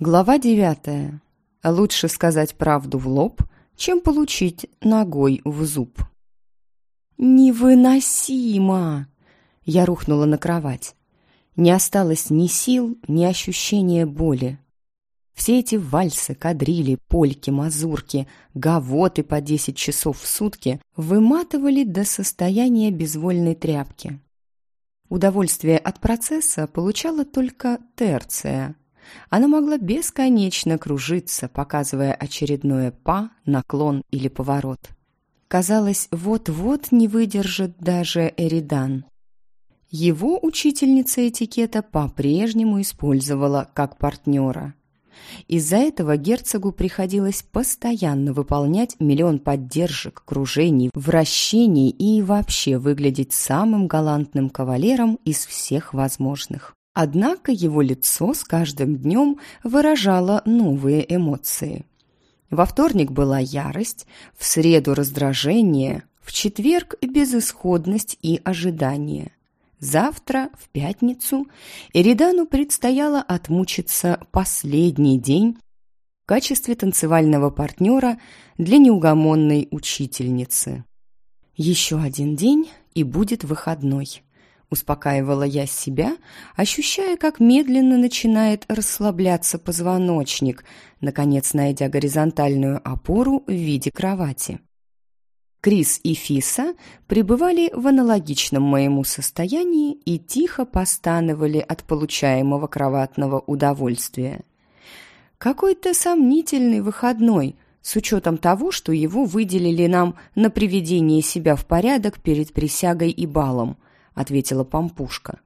Глава девятая. Лучше сказать правду в лоб, чем получить ногой в зуб. «Невыносимо!» Я рухнула на кровать. Не осталось ни сил, ни ощущения боли. Все эти вальсы, кадрили, польки, мазурки, гавоты по десять часов в сутки выматывали до состояния безвольной тряпки. Удовольствие от процесса получала только терция. Она могла бесконечно кружиться, показывая очередное па, наклон или поворот. Казалось, вот-вот не выдержит даже Эридан. Его учительница этикета по-прежнему использовала как партнера. Из-за этого герцогу приходилось постоянно выполнять миллион поддержек, кружений, вращений и вообще выглядеть самым галантным кавалером из всех возможных. Однако его лицо с каждым днем выражало новые эмоции. Во вторник была ярость, в среду раздражение, в четверг безысходность и ожидание. Завтра, в пятницу, Эридану предстояло отмучиться последний день в качестве танцевального партнера для неугомонной учительницы. «Еще один день, и будет выходной», — успокаивала я себя, ощущая, как медленно начинает расслабляться позвоночник, наконец найдя горизонтальную опору в виде кровати. Крис и Фиса пребывали в аналогичном моему состоянии и тихо постановали от получаемого кроватного удовольствия. Какой-то сомнительный выходной, с учетом того, что его выделили нам на приведение себя в порядок перед присягой и балом, ответила Пампушка.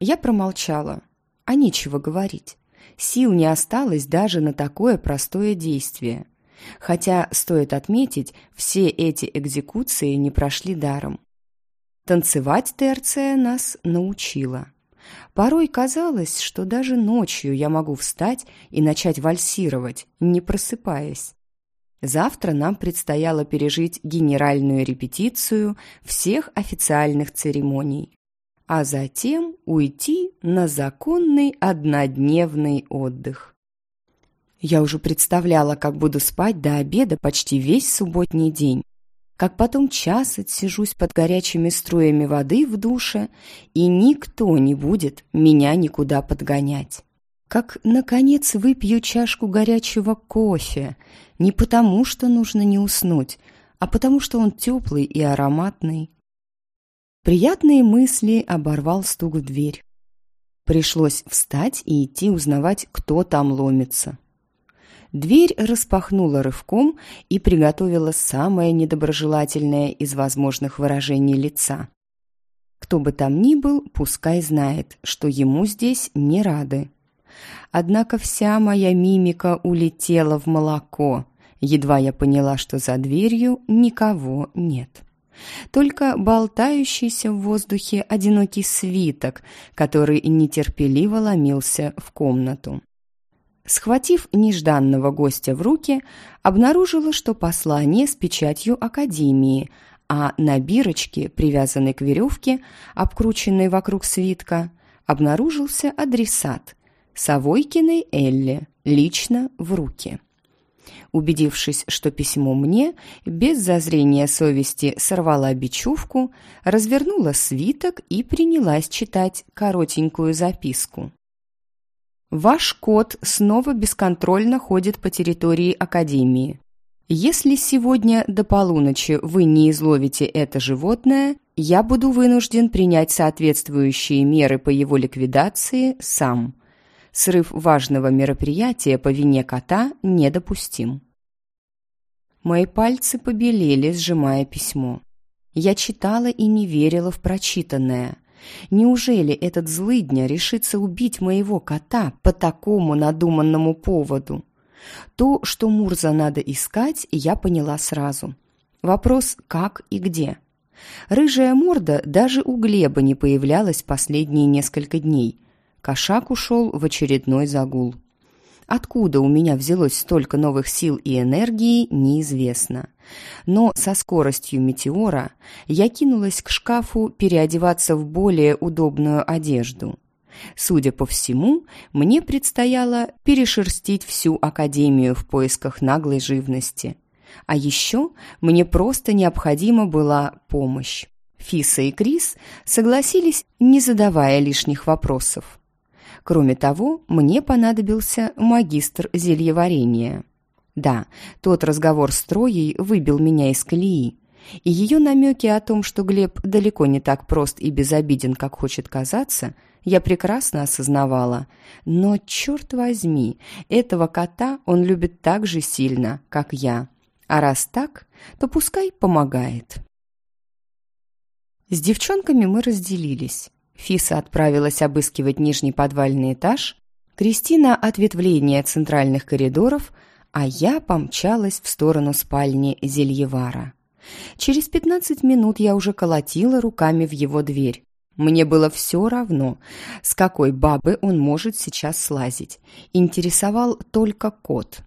Я промолчала, а нечего говорить. Сил не осталось даже на такое простое действие – Хотя, стоит отметить, все эти экзекуции не прошли даром. Танцевать Терция нас научила. Порой казалось, что даже ночью я могу встать и начать вальсировать, не просыпаясь. Завтра нам предстояло пережить генеральную репетицию всех официальных церемоний, а затем уйти на законный однодневный отдых. Я уже представляла, как буду спать до обеда почти весь субботний день. Как потом час отсижусь под горячими струями воды в душе, и никто не будет меня никуда подгонять. Как, наконец, выпью чашку горячего кофе, не потому, что нужно не уснуть, а потому, что он теплый и ароматный. Приятные мысли оборвал стук в дверь. Пришлось встать и идти узнавать, кто там ломится. Дверь распахнула рывком и приготовила самое недоброжелательное из возможных выражений лица. Кто бы там ни был, пускай знает, что ему здесь не рады. Однако вся моя мимика улетела в молоко. Едва я поняла, что за дверью никого нет. Только болтающийся в воздухе одинокий свиток, который нетерпеливо ломился в комнату. Схватив нежданного гостя в руки, обнаружила, что послание с печатью Академии, а на бирочке, привязанной к веревке, обкрученной вокруг свитка, обнаружился адресат Савойкиной Элле, лично в руки. Убедившись, что письмо мне, без зазрения совести сорвала бечевку, развернула свиток и принялась читать коротенькую записку. Ваш кот снова бесконтрольно ходит по территории Академии. Если сегодня до полуночи вы не изловите это животное, я буду вынужден принять соответствующие меры по его ликвидации сам. Срыв важного мероприятия по вине кота недопустим. Мои пальцы побелели, сжимая письмо. Я читала и не верила в прочитанное – Неужели этот злыдня решится убить моего кота по такому надуманному поводу? То, что Мурза надо искать, я поняла сразу. Вопрос «как и где?». Рыжая морда даже у Глеба не появлялась последние несколько дней. Кошак ушел в очередной загул. Откуда у меня взялось столько новых сил и энергии, неизвестно. Но со скоростью метеора я кинулась к шкафу переодеваться в более удобную одежду. Судя по всему, мне предстояло перешерстить всю Академию в поисках наглой живности. А еще мне просто необходима была помощь. Фиса и Крис согласились, не задавая лишних вопросов. Кроме того, мне понадобился магистр зельеварения. Да, тот разговор с Троей выбил меня из колеи, и ее намеки о том, что Глеб далеко не так прост и безобиден, как хочет казаться, я прекрасно осознавала. Но, черт возьми, этого кота он любит так же сильно, как я. А раз так, то пускай помогает. С девчонками мы разделились. Фиса отправилась обыскивать нижний подвальный этаж, Кристина – ответвление центральных коридоров, а я помчалась в сторону спальни Зельевара. Через пятнадцать минут я уже колотила руками в его дверь. Мне было все равно, с какой бабы он может сейчас слазить. Интересовал только кот.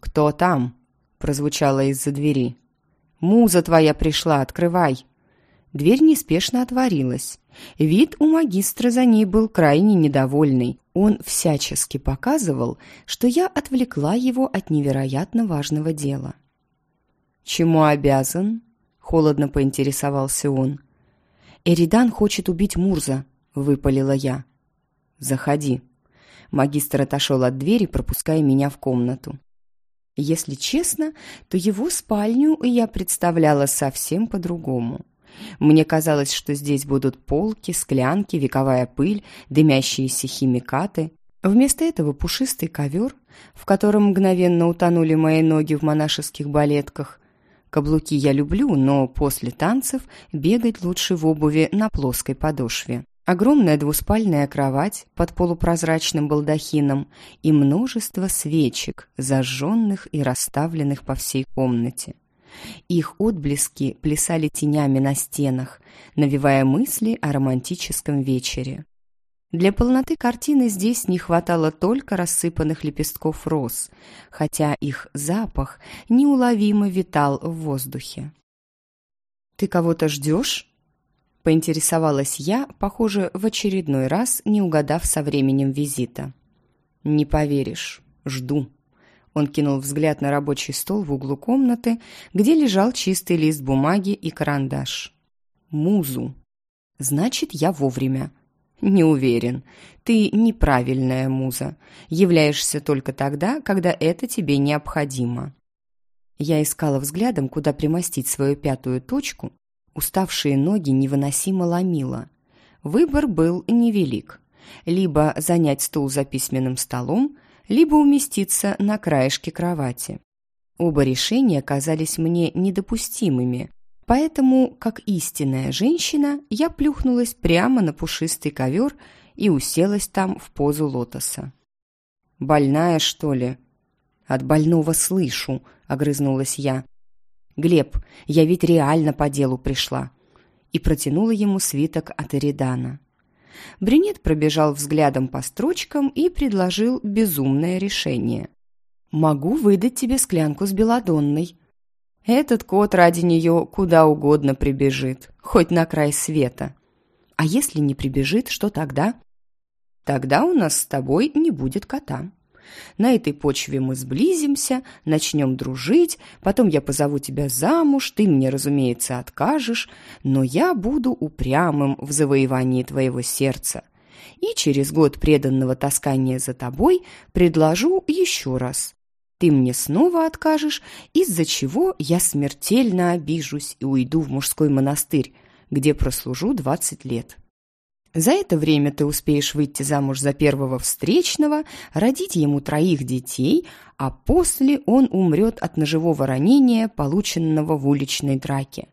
«Кто там?» – прозвучало из-за двери. «Муза твоя пришла, открывай!» Дверь неспешно отворилась. Вид у магистра за ней был крайне недовольный. Он всячески показывал, что я отвлекла его от невероятно важного дела. «Чему обязан?» — холодно поинтересовался он. «Эридан хочет убить Мурза», — выпалила я. «Заходи». Магистр отошел от двери, пропуская меня в комнату. Если честно, то его спальню я представляла совсем по-другому. Мне казалось, что здесь будут полки, склянки, вековая пыль, дымящиеся химикаты. Вместо этого пушистый ковер, в котором мгновенно утонули мои ноги в монашеских балетках. Каблуки я люблю, но после танцев бегать лучше в обуви на плоской подошве. Огромная двуспальная кровать под полупрозрачным балдахином и множество свечек, зажженных и расставленных по всей комнате. Их отблески плясали тенями на стенах, навевая мысли о романтическом вечере. Для полноты картины здесь не хватало только рассыпанных лепестков роз, хотя их запах неуловимо витал в воздухе. «Ты кого-то ждешь?» — поинтересовалась я, похоже, в очередной раз не угадав со временем визита. «Не поверишь, жду», он кинул взгляд на рабочий стол в углу комнаты, где лежал чистый лист бумаги и карандаш. «Музу». «Значит, я вовремя». «Не уверен. Ты неправильная муза. Являешься только тогда, когда это тебе необходимо». Я искала взглядом, куда примостить свою пятую точку. Уставшие ноги невыносимо ломило. Выбор был невелик. Либо занять стул за письменным столом, либо уместиться на краешке кровати. Оба решения казались мне недопустимыми, поэтому, как истинная женщина, я плюхнулась прямо на пушистый ковер и уселась там в позу лотоса. «Больная, что ли?» «От больного слышу», — огрызнулась я. «Глеб, я ведь реально по делу пришла» и протянула ему свиток от Эридана. Брюнет пробежал взглядом по строчкам и предложил безумное решение. «Могу выдать тебе склянку с белодонной. Этот кот ради нее куда угодно прибежит, хоть на край света. А если не прибежит, что тогда? Тогда у нас с тобой не будет кота». На этой почве мы сблизимся, начнем дружить, потом я позову тебя замуж, ты мне, разумеется, откажешь, но я буду упрямым в завоевании твоего сердца. И через год преданного таскания за тобой предложу еще раз. Ты мне снова откажешь, из-за чего я смертельно обижусь и уйду в мужской монастырь, где прослужу двадцать лет. За это время ты успеешь выйти замуж за первого встречного, родить ему троих детей, а после он умрет от ножевого ранения, полученного в уличной драке.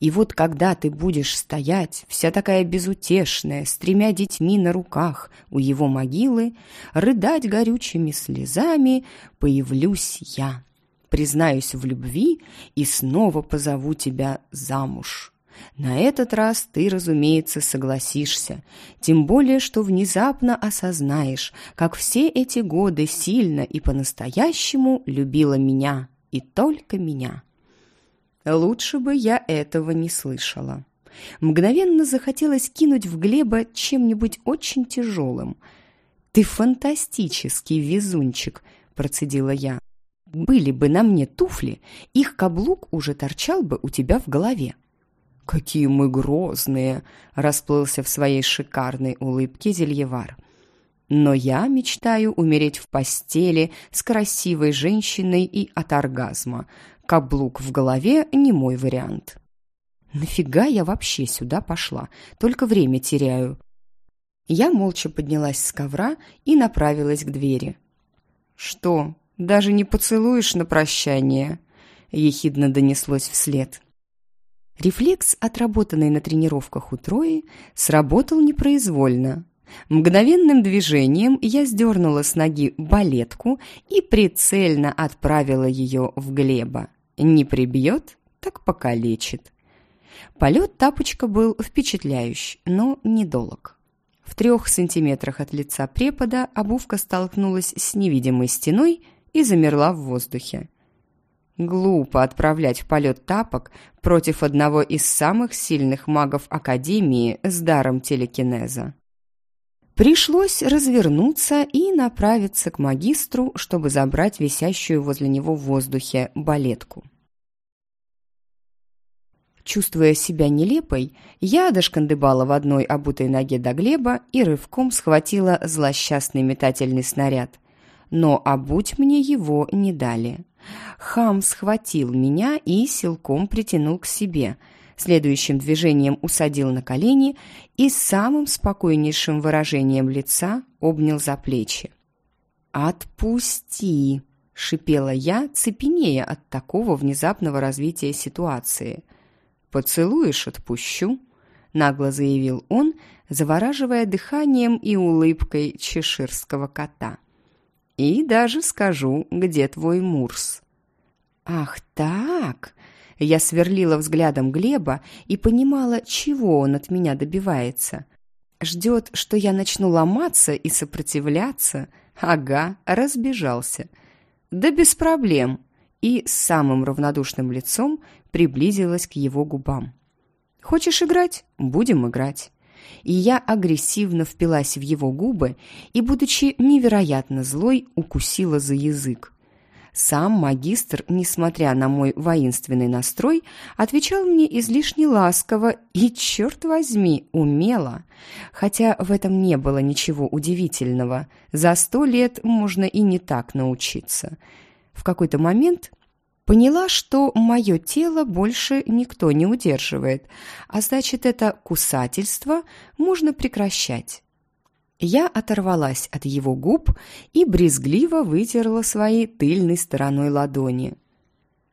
И вот когда ты будешь стоять, вся такая безутешная, с тремя детьми на руках у его могилы, рыдать горючими слезами, появлюсь я, признаюсь в любви и снова позову тебя замуж». На этот раз ты, разумеется, согласишься, тем более, что внезапно осознаешь, как все эти годы сильно и по-настоящему любила меня, и только меня. Лучше бы я этого не слышала. Мгновенно захотелось кинуть в Глеба чем-нибудь очень тяжелым. «Ты фантастический везунчик!» – процедила я. «Были бы на мне туфли, их каблук уже торчал бы у тебя в голове». «Какие мы грозные!» – расплылся в своей шикарной улыбке Зельевар. «Но я мечтаю умереть в постели с красивой женщиной и от оргазма. Каблук в голове – не мой вариант». «Нафига я вообще сюда пошла? Только время теряю». Я молча поднялась с ковра и направилась к двери. «Что, даже не поцелуешь на прощание?» – ехидно донеслось вслед. Рефлекс, отработанный на тренировках у Трои, сработал непроизвольно. Мгновенным движением я сдернула с ноги балетку и прицельно отправила ее в Глеба. Не прибьет, так покалечит. Полет тапочка был впечатляющий, но недолг. В трех сантиметрах от лица препода обувка столкнулась с невидимой стеной и замерла в воздухе. Глупо отправлять в полет тапок против одного из самых сильных магов Академии с даром телекинеза. Пришлось развернуться и направиться к магистру, чтобы забрать висящую возле него в воздухе балетку. Чувствуя себя нелепой, я дошкандыбала в одной обутой ноге до Глеба и рывком схватила злосчастный метательный снаряд. Но обуть мне его не дали. Хам схватил меня и силком притянул к себе. Следующим движением усадил на колени и самым спокойнейшим выражением лица обнял за плечи. «Отпусти!» — шипела я, цепенея от такого внезапного развития ситуации. «Поцелуешь — отпущу», — нагло заявил он, завораживая дыханием и улыбкой чеширского кота. И даже скажу, где твой Мурс». «Ах так!» Я сверлила взглядом Глеба и понимала, чего он от меня добивается. Ждет, что я начну ломаться и сопротивляться. Ага, разбежался. Да без проблем. И с самым равнодушным лицом приблизилась к его губам. «Хочешь играть? Будем играть» и я агрессивно впилась в его губы и, будучи невероятно злой, укусила за язык. Сам магистр, несмотря на мой воинственный настрой, отвечал мне излишне ласково и, черт возьми, умело. Хотя в этом не было ничего удивительного. За сто лет можно и не так научиться. В какой-то момент Поняла, что мое тело больше никто не удерживает, а значит, это кусательство можно прекращать. Я оторвалась от его губ и брезгливо вытерла своей тыльной стороной ладони.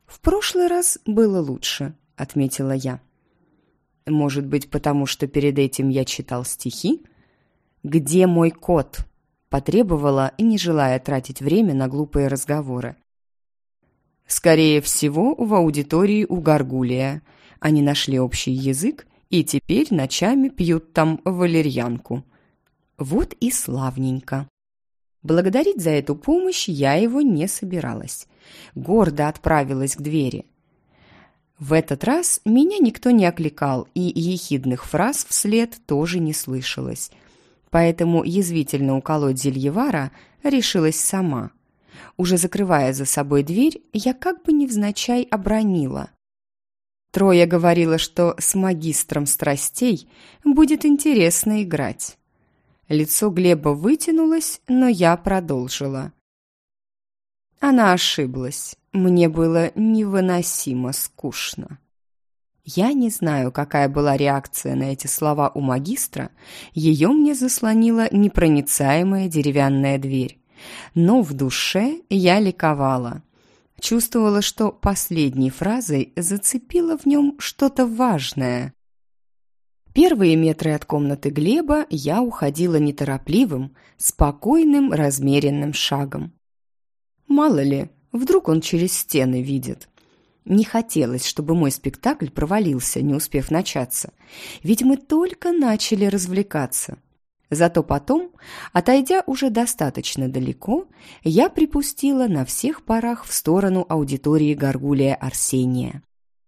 «В прошлый раз было лучше», — отметила я. «Может быть, потому что перед этим я читал стихи?» «Где мой кот?» — потребовала, не желая тратить время на глупые разговоры. Скорее всего, в аудитории у Гаргулия. Они нашли общий язык и теперь ночами пьют там валерьянку. Вот и славненько. Благодарить за эту помощь я его не собиралась. Гордо отправилась к двери. В этот раз меня никто не окликал, и ехидных фраз вслед тоже не слышалось. Поэтому язвительно уколоть Зельевара решилась сама – уже закрывая за собой дверь, я как бы невзначай обронила. Троя говорила, что с магистром страстей будет интересно играть. Лицо Глеба вытянулось, но я продолжила. Она ошиблась. Мне было невыносимо скучно. Я не знаю, какая была реакция на эти слова у магистра. Ее мне заслонила непроницаемая деревянная дверь но в душе я ликовала. Чувствовала, что последней фразой зацепила в нем что-то важное. Первые метры от комнаты Глеба я уходила неторопливым, спокойным, размеренным шагом. Мало ли, вдруг он через стены видит. Не хотелось, чтобы мой спектакль провалился, не успев начаться. Ведь мы только начали развлекаться. Зато потом, отойдя уже достаточно далеко, я припустила на всех парах в сторону аудитории Гаргулия Арсения.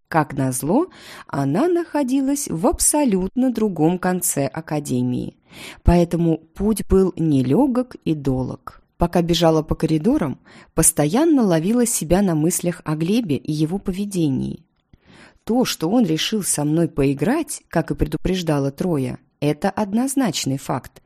Как назло, она находилась в абсолютно другом конце академии. Поэтому путь был нелегок и долог. Пока бежала по коридорам, постоянно ловила себя на мыслях о Глебе и его поведении. То, что он решил со мной поиграть, как и предупреждала Троя, это однозначный факт,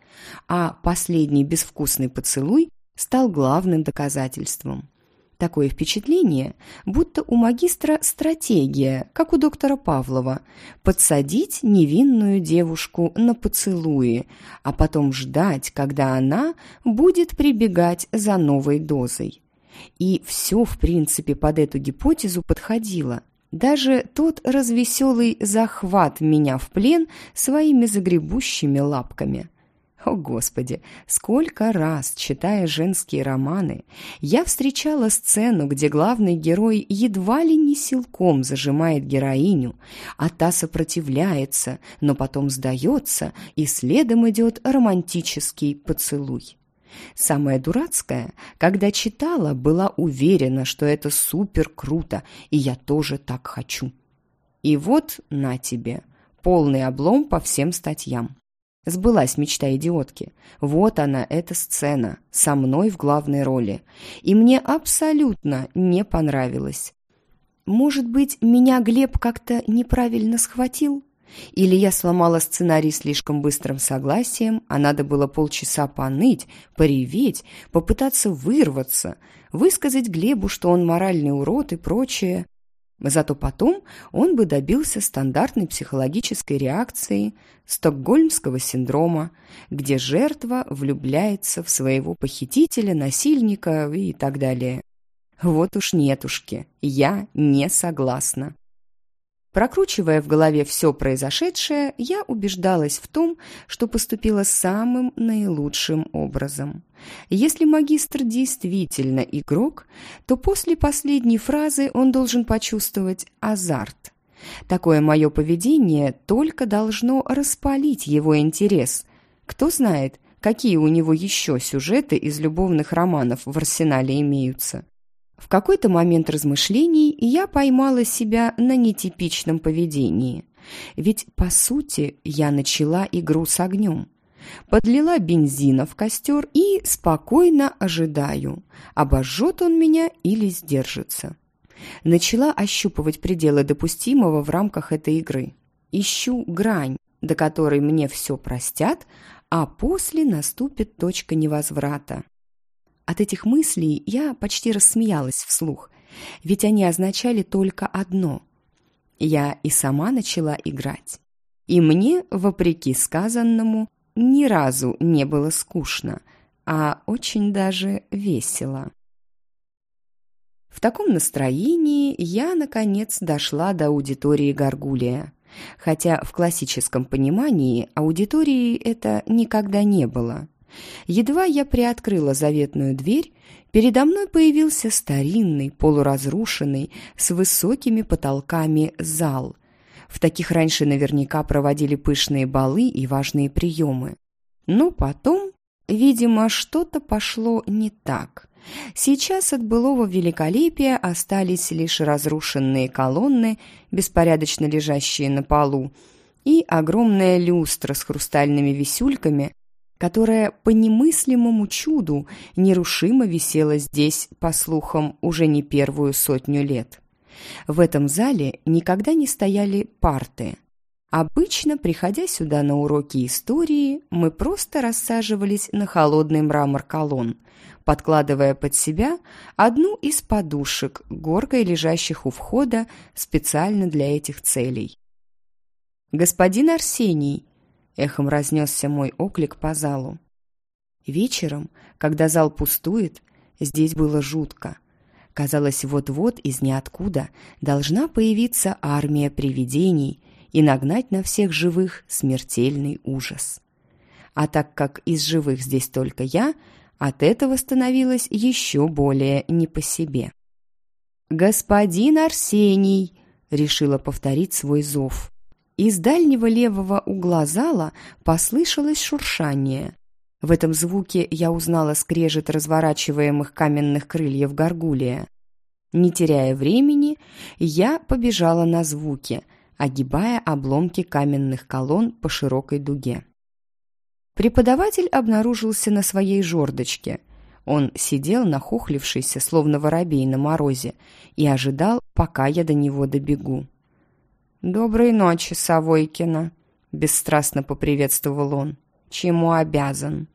а последний безвкусный поцелуй стал главным доказательством. Такое впечатление, будто у магистра стратегия, как у доктора Павлова, подсадить невинную девушку на поцелуи, а потом ждать, когда она будет прибегать за новой дозой. И все, в принципе, под эту гипотезу подходило. Даже тот развеселый захват меня в плен своими загребущими лапками – о, Господи, сколько раз, читая женские романы, я встречала сцену, где главный герой едва ли не силком зажимает героиню, а та сопротивляется, но потом сдается, и следом идет романтический поцелуй. Самое дурацкое, когда читала, была уверена, что это супер круто, и я тоже так хочу. И вот на тебе, полный облом по всем статьям. Сбылась мечта идиотки. Вот она, эта сцена, со мной в главной роли. И мне абсолютно не понравилось. Может быть, меня Глеб как-то неправильно схватил? Или я сломала сценарий слишком быстрым согласием, а надо было полчаса поныть, пореветь, попытаться вырваться, высказать Глебу, что он моральный урод и прочее. Зато потом он бы добился стандартной психологической реакции стокгольмского синдрома, где жертва влюбляется в своего похитителя, насильника и так далее. Вот уж нетушки, я не согласна. Прокручивая в голове все произошедшее, я убеждалась в том, что поступила самым наилучшим образом. Если магистр действительно игрок, то после последней фразы он должен почувствовать азарт. Такое мое поведение только должно распалить его интерес. Кто знает, какие у него еще сюжеты из любовных романов в арсенале имеются. В какой-то момент размышлений я поймала себя на нетипичном поведении. Ведь, по сути, я начала игру с огнем. Подлила бензина в костер и спокойно ожидаю, обожжет он меня или сдержится. Начала ощупывать пределы допустимого в рамках этой игры. Ищу грань, до которой мне все простят, а после наступит точка невозврата. От этих мыслей я почти рассмеялась вслух, ведь они означали только одно. Я и сама начала играть. И мне, вопреки сказанному, ни разу не было скучно, а очень даже весело. В таком настроении я, наконец, дошла до аудитории Гаргулия. Хотя в классическом понимании аудитории это никогда не было. Едва я приоткрыла заветную дверь, передо мной появился старинный, полуразрушенный, с высокими потолками зал. В таких раньше наверняка проводили пышные балы и важные приемы. Но потом, видимо, что-то пошло не так. Сейчас от былого великолепия остались лишь разрушенные колонны, беспорядочно лежащие на полу, и огромная люстра с хрустальными висюльками, которая по немыслимому чуду нерушимо висела здесь, по слухам, уже не первую сотню лет. В этом зале никогда не стояли парты. Обычно, приходя сюда на уроки истории, мы просто рассаживались на холодный мрамор колонн, подкладывая под себя одну из подушек, горкой лежащих у входа специально для этих целей. «Господин Арсений!» Эхом разнесся мой оклик по залу. Вечером, когда зал пустует, здесь было жутко. Казалось, вот-вот из ниоткуда должна появиться армия привидений и нагнать на всех живых смертельный ужас. А так как из живых здесь только я, от этого становилось еще более не по себе. «Господин Арсений!» — решила повторить свой зов. Из дальнего левого угла зала послышалось шуршание. В этом звуке я узнала скрежет разворачиваемых каменных крыльев горгулия. Не теряя времени, я побежала на звуки, огибая обломки каменных колонн по широкой дуге. Преподаватель обнаружился на своей жердочке. Он сидел нахохлившийся, словно воробей на морозе, и ожидал, пока я до него добегу. «Доброй ночи, Савойкина!» — бесстрастно поприветствовал он. «Чему обязан?»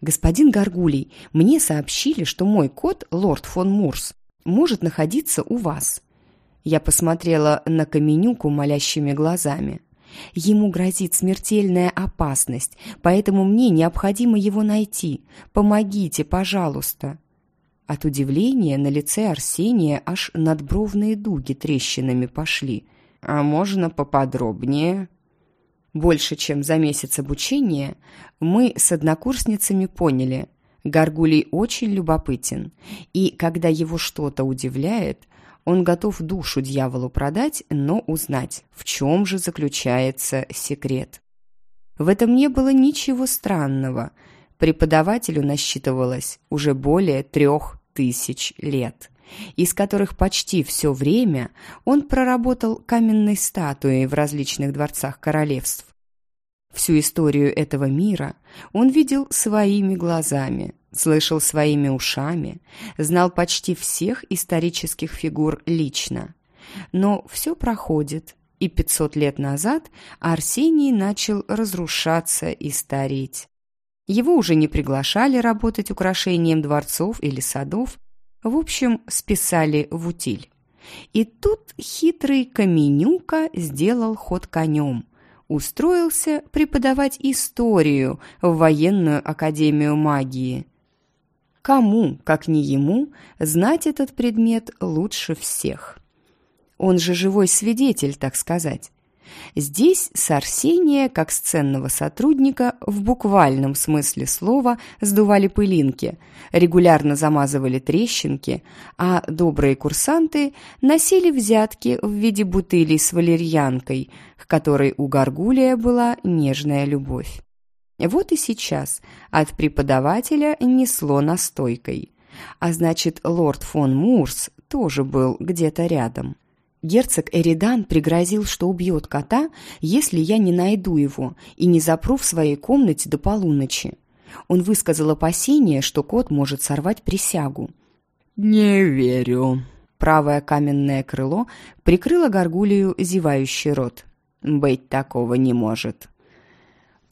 «Господин Гаргулий, мне сообщили, что мой кот, лорд фон Мурс, может находиться у вас». Я посмотрела на Каменюку молящими глазами. Ему грозит смертельная опасность, поэтому мне необходимо его найти. Помогите, пожалуйста. От удивления на лице Арсения аж надбровные дуги трещинами пошли. А можно поподробнее? Больше чем за месяц обучения мы с однокурсницами поняли, Гаргулий очень любопытен, и когда его что-то удивляет, он готов душу дьяволу продать, но узнать, в чем же заключается секрет. В этом не было ничего странного. Преподавателю насчитывалось уже более трех тысяч лет, из которых почти все время он проработал каменной статуей в различных дворцах королевств. Всю историю этого мира он видел своими глазами, слышал своими ушами, знал почти всех исторических фигур лично. Но все проходит, и 500 лет назад Арсений начал разрушаться и стареть. Его уже не приглашали работать украшением дворцов или садов, в общем, списали в утиль. И тут хитрый Каменюка сделал ход конем, устроился преподавать историю в военную академию магии – Кому, как не ему, знать этот предмет лучше всех? Он же живой свидетель, так сказать. Здесь с Арсения, как с ценного сотрудника, в буквальном смысле слова сдували пылинки, регулярно замазывали трещинки, а добрые курсанты носили взятки в виде бутылей с валерьянкой, к которой у Гаргулия была нежная любовь. Вот и сейчас от преподавателя несло настойкой. А значит, лорд фон Мурс тоже был где-то рядом. Герцог Эридан пригрозил, что убьет кота, если я не найду его и не запру в своей комнате до полуночи. Он высказал опасение, что кот может сорвать присягу. «Не верю». Правое каменное крыло прикрыло горгулью зевающий рот. «Быть такого не может»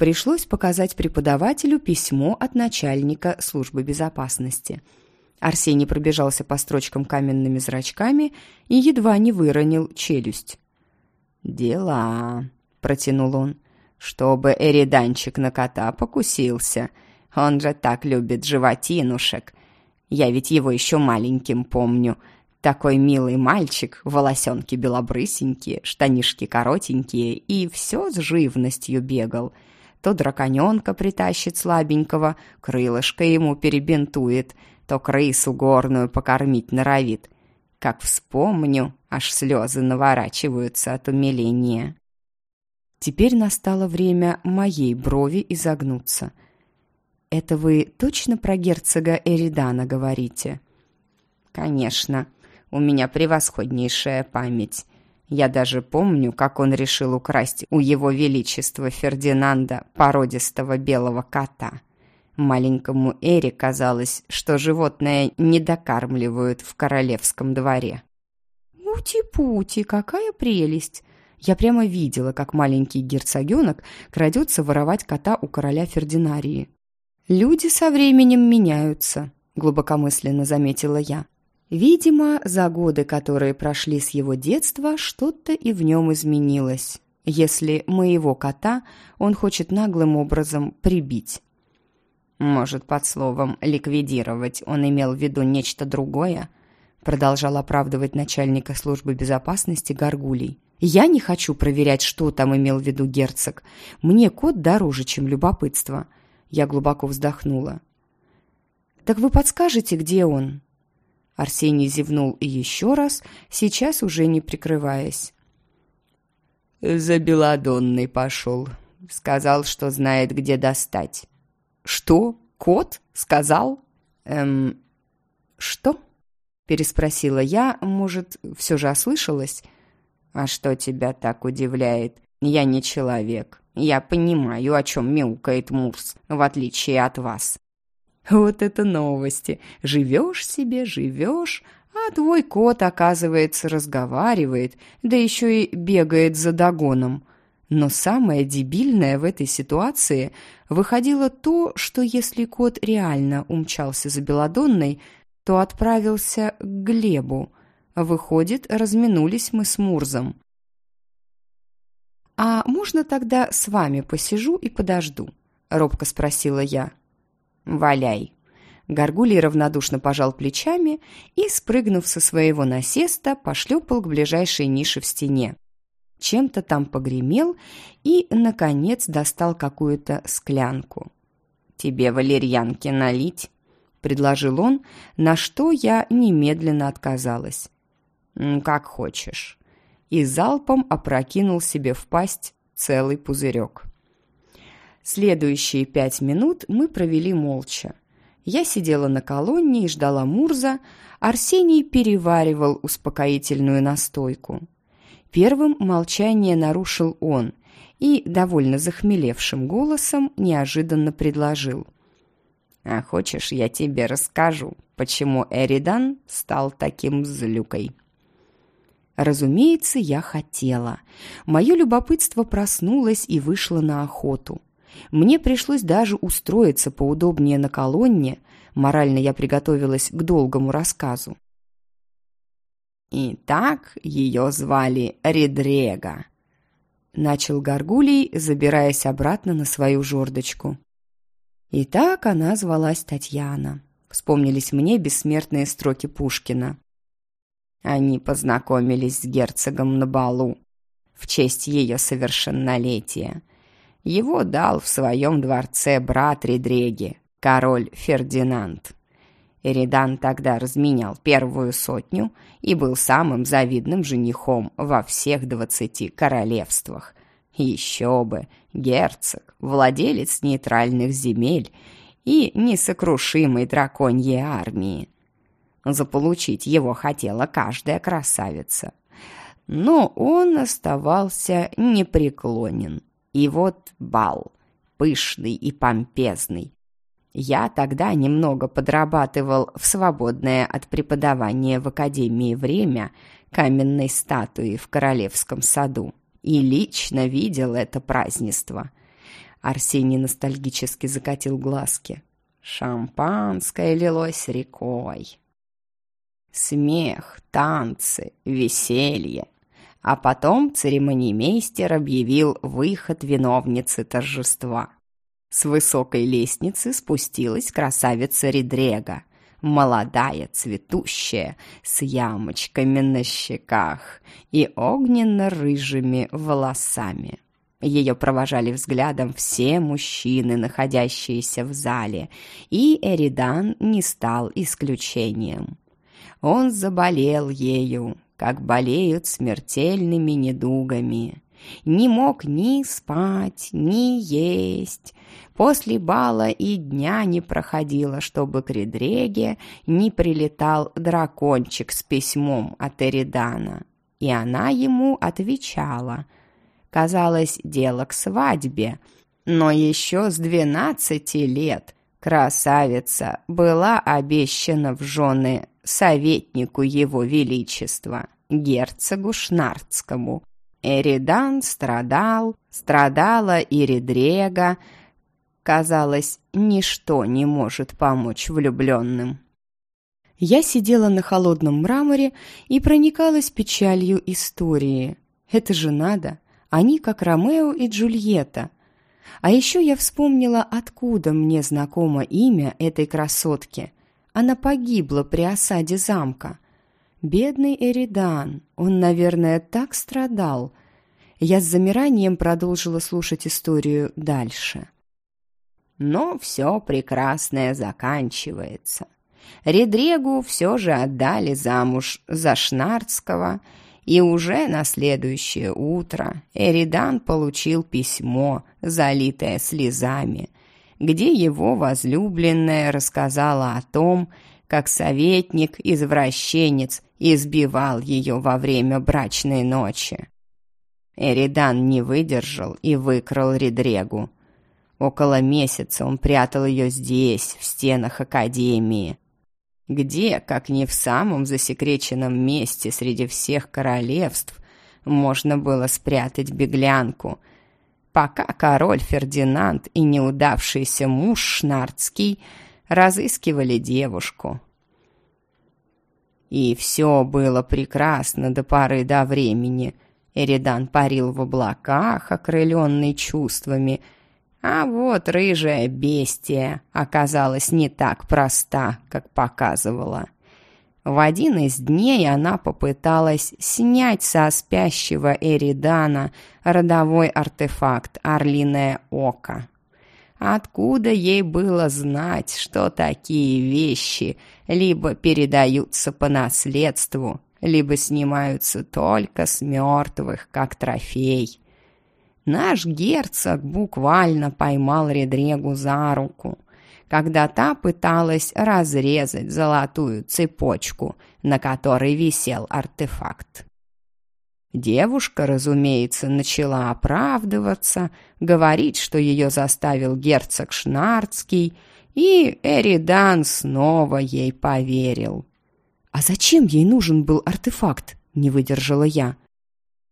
пришлось показать преподавателю письмо от начальника службы безопасности. Арсений пробежался по строчкам каменными зрачками и едва не выронил челюсть. «Дела», — протянул он, — «чтобы эриданчик на кота покусился. Он же так любит животинушек. Я ведь его еще маленьким помню. Такой милый мальчик, волосенки белобрысенькие, штанишки коротенькие, и все с живностью бегал» то драконенка притащит слабенького, крылышко ему перебинтует, то крысу горную покормить норовит. Как вспомню, аж слезы наворачиваются от умиления. Теперь настало время моей брови изогнуться. «Это вы точно про герцога Эридана говорите?» «Конечно, у меня превосходнейшая память. Я даже помню, как он решил украсть у его величества Фердинанда породистого белого кота. Маленькому Эри казалось, что животное не докармливают в королевском дворе. «Ути-пути, какая прелесть!» Я прямо видела, как маленький герцогенок крадется воровать кота у короля Фердинарии. «Люди со временем меняются», — глубокомысленно заметила я. Видимо, за годы, которые прошли с его детства, что-то и в нем изменилось, если моего кота он хочет наглым образом прибить. Может, под словом «ликвидировать» он имел в виду нечто другое? Продолжал оправдывать начальника службы безопасности Гаргулий. «Я не хочу проверять, что там имел в виду герцог. Мне кот дороже, чем любопытство». Я глубоко вздохнула. «Так вы подскажете, где он?» Арсений зевнул еще раз, сейчас уже не прикрываясь. «За Беладонной пошел. Сказал, что знает, где достать». «Что? Кот? Сказал?» «Эм... Что?» переспросила я, может, все же ослышалась? «А что тебя так удивляет? Я не человек. Я понимаю, о чем мяукает Мурс, в отличие от вас». Вот это новости! Живешь себе, живешь, а твой кот, оказывается, разговаривает, да еще и бегает за догоном. Но самое дебильное в этой ситуации выходило то, что если кот реально умчался за Беладонной, то отправился к Глебу. Выходит, разминулись мы с Мурзом. «А можно тогда с вами посижу и подожду?» — робко спросила я. «Валяй!» Горгулий равнодушно пожал плечами и, спрыгнув со своего насеста, пошлепал к ближайшей нише в стене. Чем-то там погремел и, наконец, достал какую-то склянку. «Тебе валерьянки налить?» — предложил он, на что я немедленно отказалась. «Как хочешь». И залпом опрокинул себе в пасть целый пузырек. Следующие пять минут мы провели молча. Я сидела на колонне и ждала Мурза, Арсений переваривал успокоительную настойку. Первым молчание нарушил он и, довольно захмелевшим голосом, неожиданно предложил. «А хочешь, я тебе расскажу, почему Эридан стал таким злюкой?» Разумеется, я хотела. Мое любопытство проснулось и вышло на охоту. Мне пришлось даже устроиться поудобнее на колонне, морально я приготовилась к долгому рассказу. «И так ее звали Редрега», — начал Горгулий, забираясь обратно на свою жердочку. И так она звалась Татьяна. Вспомнились мне бессмертные строки Пушкина. Они познакомились с герцогом на балу в честь ее совершеннолетия. Его дал в своем дворце брат Редреги, король Фердинанд. Эридан тогда разменял первую сотню и был самым завидным женихом во всех двадцати королевствах. Еще бы, герцог, владелец нейтральных земель и несокрушимой драконьей армии. Заполучить его хотела каждая красавица. Но он оставался непреклонен. И вот бал, пышный и помпезный. Я тогда немного подрабатывал в свободное от преподавания в академии время каменной статуи в Королевском саду и лично видел это празднество. Арсений ностальгически закатил глазки. Шампанское лилось рекой. Смех, танцы, веселье. А потом церемониймейстер объявил выход виновницы торжества. С высокой лестницы спустилась красавица Редрега, молодая, цветущая, с ямочками на щеках и огненно-рыжими волосами. Ее провожали взглядом все мужчины, находящиеся в зале, и Эридан не стал исключением. Он заболел ею, как болеют смертельными недугами. Не мог ни спать, ни есть. После бала и дня не проходило, чтобы к Редреге не прилетал дракончик с письмом от Эридана. И она ему отвечала. Казалось, дело к свадьбе, но еще с двенадцати лет красавица была обещана в жены советнику его величества, герцогу Шнардскому. Эридан страдал, страдала и Редрега. Казалось, ничто не может помочь влюбленным. Я сидела на холодном мраморе и проникалась печалью истории. Это же надо. Они как Ромео и Джульетта. А еще я вспомнила, откуда мне знакомо имя этой красотки. Она погибла при осаде замка. Бедный Эридан, он, наверное, так страдал. Я с замиранием продолжила слушать историю дальше. Но все прекрасное заканчивается. Редрегу все же отдали замуж за Шнардского, и уже на следующее утро Эридан получил письмо, залитое слезами, где его возлюбленная рассказала о том, как советник-извращенец избивал ее во время брачной ночи. Эридан не выдержал и выкрал Редрегу. Около месяца он прятал ее здесь, в стенах Академии. Где, как не в самом засекреченном месте среди всех королевств, можно было спрятать беглянку, пока король Фердинанд и неудавшийся муж Шнардский разыскивали девушку. И все было прекрасно до поры до времени — Эридан парил в облаках, окрыленный чувствами, а вот рыжая бестия оказалась не так проста, как показывала. В один из дней она попыталась снять со спящего Эридана родовой артефакт «Орлиное око». Откуда ей было знать, что такие вещи либо передаются по наследству, либо снимаются только с мертвых, как трофей. Наш герцог буквально поймал Редрегу за руку, когда та пыталась разрезать золотую цепочку, на которой висел артефакт. Девушка, разумеется, начала оправдываться, говорить, что ее заставил герцог Шнардский, и Эридан снова ей поверил. «А зачем ей нужен был артефакт?» — не выдержала я.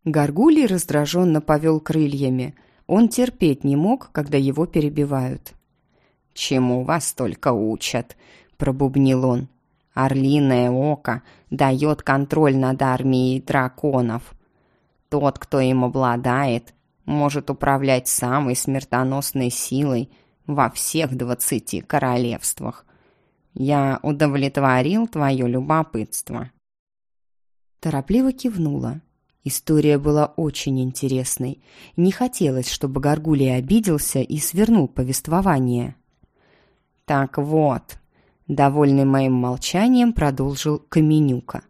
Гаргулий раздраженно повел крыльями. Он терпеть не мог, когда его перебивают. «Чему вас только учат?» — пробубнил он. «Орлиное око дает контроль над армией драконов. Тот, кто им обладает, может управлять самой смертоносной силой во всех двадцати королевствах. Я удовлетворил твое любопытство». Торопливо кивнула. История была очень интересной. Не хотелось, чтобы Гаргулий обиделся и свернул повествование. «Так вот», — довольный моим молчанием продолжил Каменюка.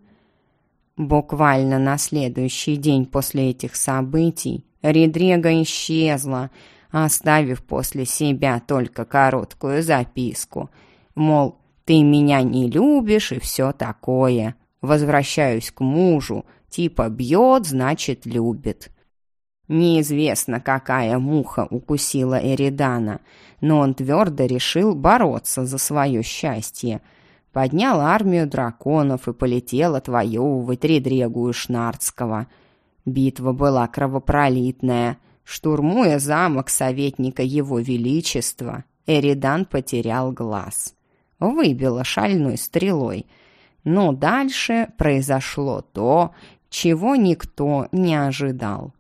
Буквально на следующий день после этих событий Редрега исчезла, оставив после себя только короткую записку, мол, ты меня не любишь и все такое. Возвращаюсь к мужу, типа бьет, значит любит. Неизвестно, какая муха укусила Эридана, но он твердо решил бороться за свое счастье. Поднял армию драконов и полетел отвоевывать Редрегу и Шнардского. Битва была кровопролитная. Штурмуя замок советника его величества, Эридан потерял глаз выбило шальной стрелой. Но дальше произошло то, чего никто не ожидал.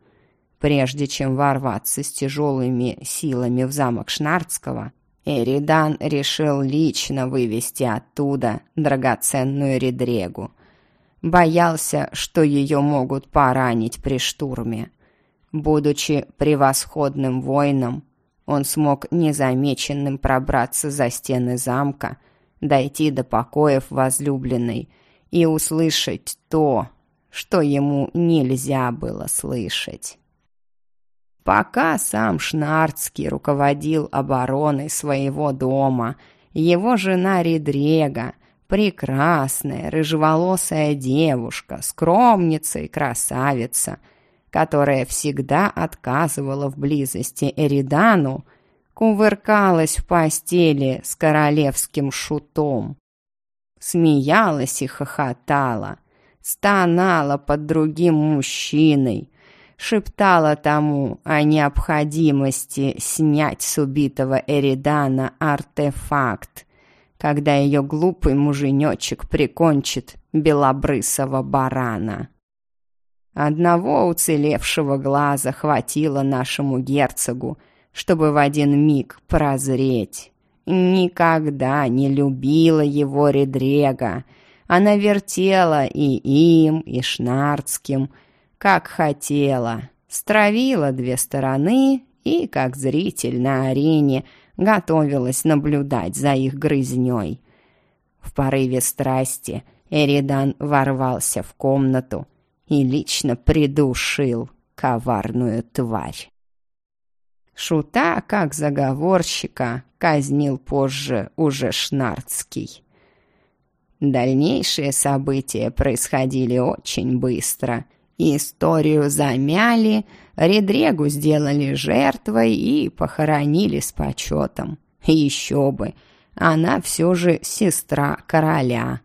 Прежде чем ворваться с тяжелыми силами в замок Шнардского, Эридан решил лично вывести оттуда драгоценную редрегу. Боялся, что ее могут поранить при штурме. Будучи превосходным воином, он смог незамеченным пробраться за стены замка дойти до покоев возлюбленной и услышать то, что ему нельзя было слышать. Пока сам Шнардский руководил обороной своего дома, его жена Ридрега, прекрасная рыжеволосая девушка, скромница и красавица, которая всегда отказывала в близости Эридану, кувыркалась в постели с королевским шутом. Смеялась и хохотала, стонала под другим мужчиной, шептала тому о необходимости снять с убитого Эридана артефакт, когда ее глупый муженечек прикончит белобрысого барана. Одного уцелевшего глаза хватило нашему герцогу, чтобы в один миг прозреть. Никогда не любила его Редрега. Она вертела и им, и Шнардским, как хотела. Стравила две стороны и, как зритель на арене, готовилась наблюдать за их грызней. В порыве страсти Эридан ворвался в комнату и лично придушил коварную тварь. Шута, как заговорщика, казнил позже уже Шнардский. Дальнейшие события происходили очень быстро. Историю замяли, Редрегу сделали жертвой и похоронили с почетом. Еще бы, она все же сестра короля.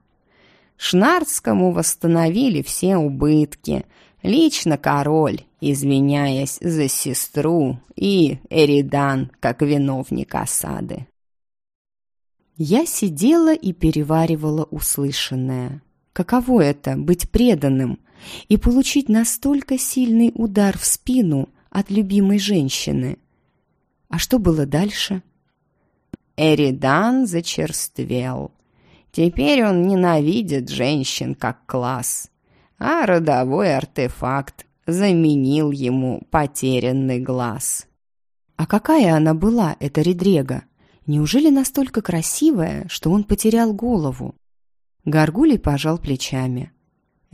Шнарскому восстановили все убытки. Лично король, извиняясь за сестру, и Эридан как виновник осады. Я сидела и переваривала услышанное. Каково это — быть преданным и получить настолько сильный удар в спину от любимой женщины? А что было дальше? Эридан зачерствел. Теперь он ненавидит женщин как класс, а родовой артефакт заменил ему потерянный глаз. А какая она была, эта Редрега? Неужели настолько красивая, что он потерял голову? Гаргулий пожал плечами.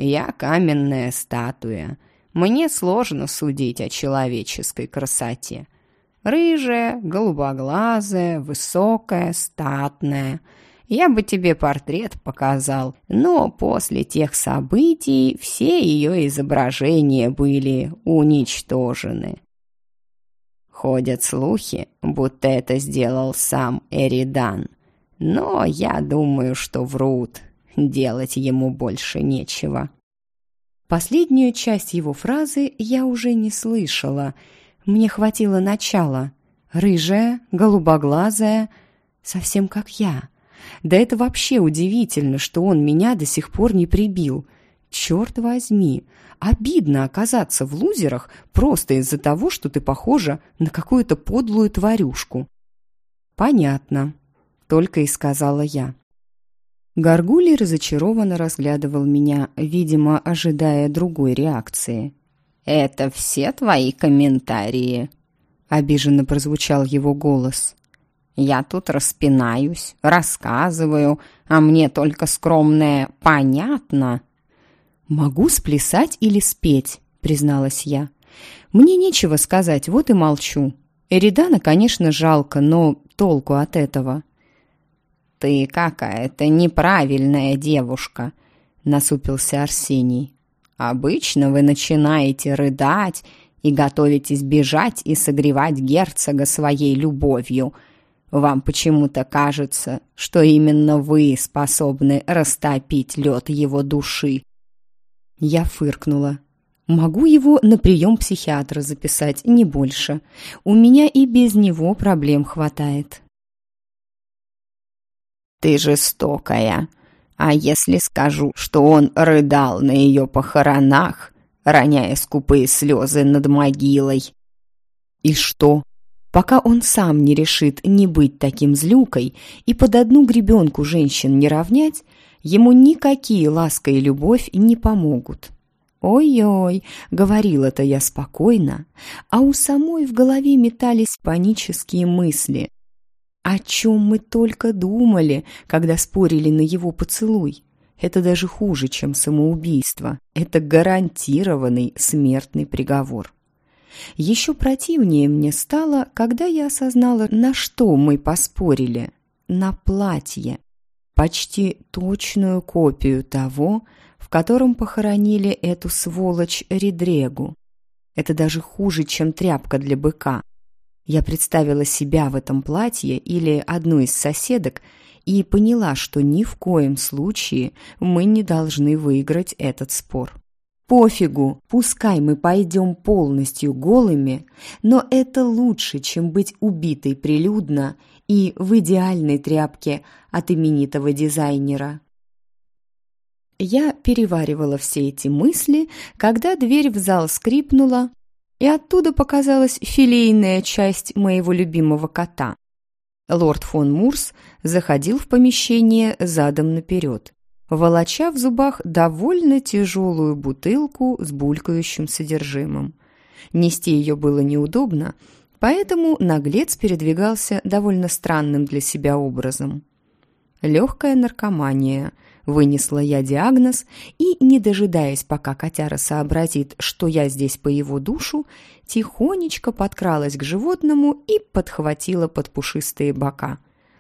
«Я каменная статуя. Мне сложно судить о человеческой красоте. Рыжая, голубоглазая, высокая, статная. Я бы тебе портрет показал, но после тех событий все ее изображения были уничтожены. Ходят слухи, будто это сделал сам Эридан. Но я думаю, что врут. Делать ему больше нечего. Последнюю часть его фразы я уже не слышала. Мне хватило начала. Рыжая, голубоглазая, совсем как я. Да это вообще удивительно, что он меня до сих пор не прибил. Черт возьми, Обидно оказаться в лузерах просто из-за того, что ты похожа на какую-то подлую тварюшку. Понятно, только и сказала я. Гаргулий разочарованно разглядывал меня, видимо, ожидая другой реакции. «Это все твои комментарии?» Обиженно прозвучал его голос. «Я тут распинаюсь, рассказываю, а мне только скромное «понятно» «Могу сплясать или спеть», — призналась я. «Мне нечего сказать, вот и молчу. Эридана, конечно, жалко, но толку от этого». «Ты какая-то неправильная девушка», — насупился Арсений. «Обычно вы начинаете рыдать и готовитесь бежать и согревать герцога своей любовью. Вам почему-то кажется, что именно вы способны растопить лед его души. Я фыркнула. Могу его на прием психиатра записать, не больше. У меня и без него проблем хватает. Ты жестокая. А если скажу, что он рыдал на ее похоронах, роняя скупые слезы над могилой? И что? Пока он сам не решит не быть таким злюкой и под одну гребенку женщин не равнять, ему никакие ласка и любовь не помогут. «Ой-ой», — говорила-то я спокойно, а у самой в голове метались панические мысли. О чем мы только думали, когда спорили на его поцелуй? Это даже хуже, чем самоубийство. Это гарантированный смертный приговор. Еще противнее мне стало, когда я осознала, на что мы поспорили. На платье почти точную копию того, в котором похоронили эту сволочь Ридрегу. Это даже хуже, чем тряпка для быка. Я представила себя в этом платье или одну из соседок и поняла, что ни в коем случае мы не должны выиграть этот спор. Пофигу, пускай мы пойдем полностью голыми, но это лучше, чем быть убитой прилюдно и в идеальной тряпке от именитого дизайнера. Я переваривала все эти мысли, когда дверь в зал скрипнула, и оттуда показалась филейная часть моего любимого кота. Лорд фон Мурс заходил в помещение задом наперед, волоча в зубах довольно тяжелую бутылку с булькающим содержимым. Нести ее было неудобно, Поэтому наглец передвигался довольно странным для себя образом. Легкая наркомания. Вынесла я диагноз и, не дожидаясь, пока котяра сообразит, что я здесь по его душу, тихонечко подкралась к животному и подхватила под пушистые бока.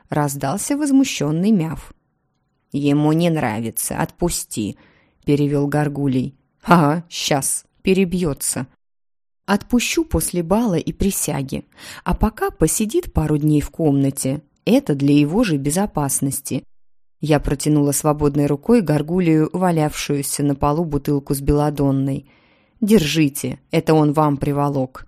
Раздался возмущенный мяв. Ему не нравится, отпусти», — перевел Гаргулий. «Ага, сейчас, перебьется». Отпущу после бала и присяги, а пока посидит пару дней в комнате. Это для его же безопасности. Я протянула свободной рукой горгулию, валявшуюся на полу бутылку с белодонной. «Держите, это он вам приволок».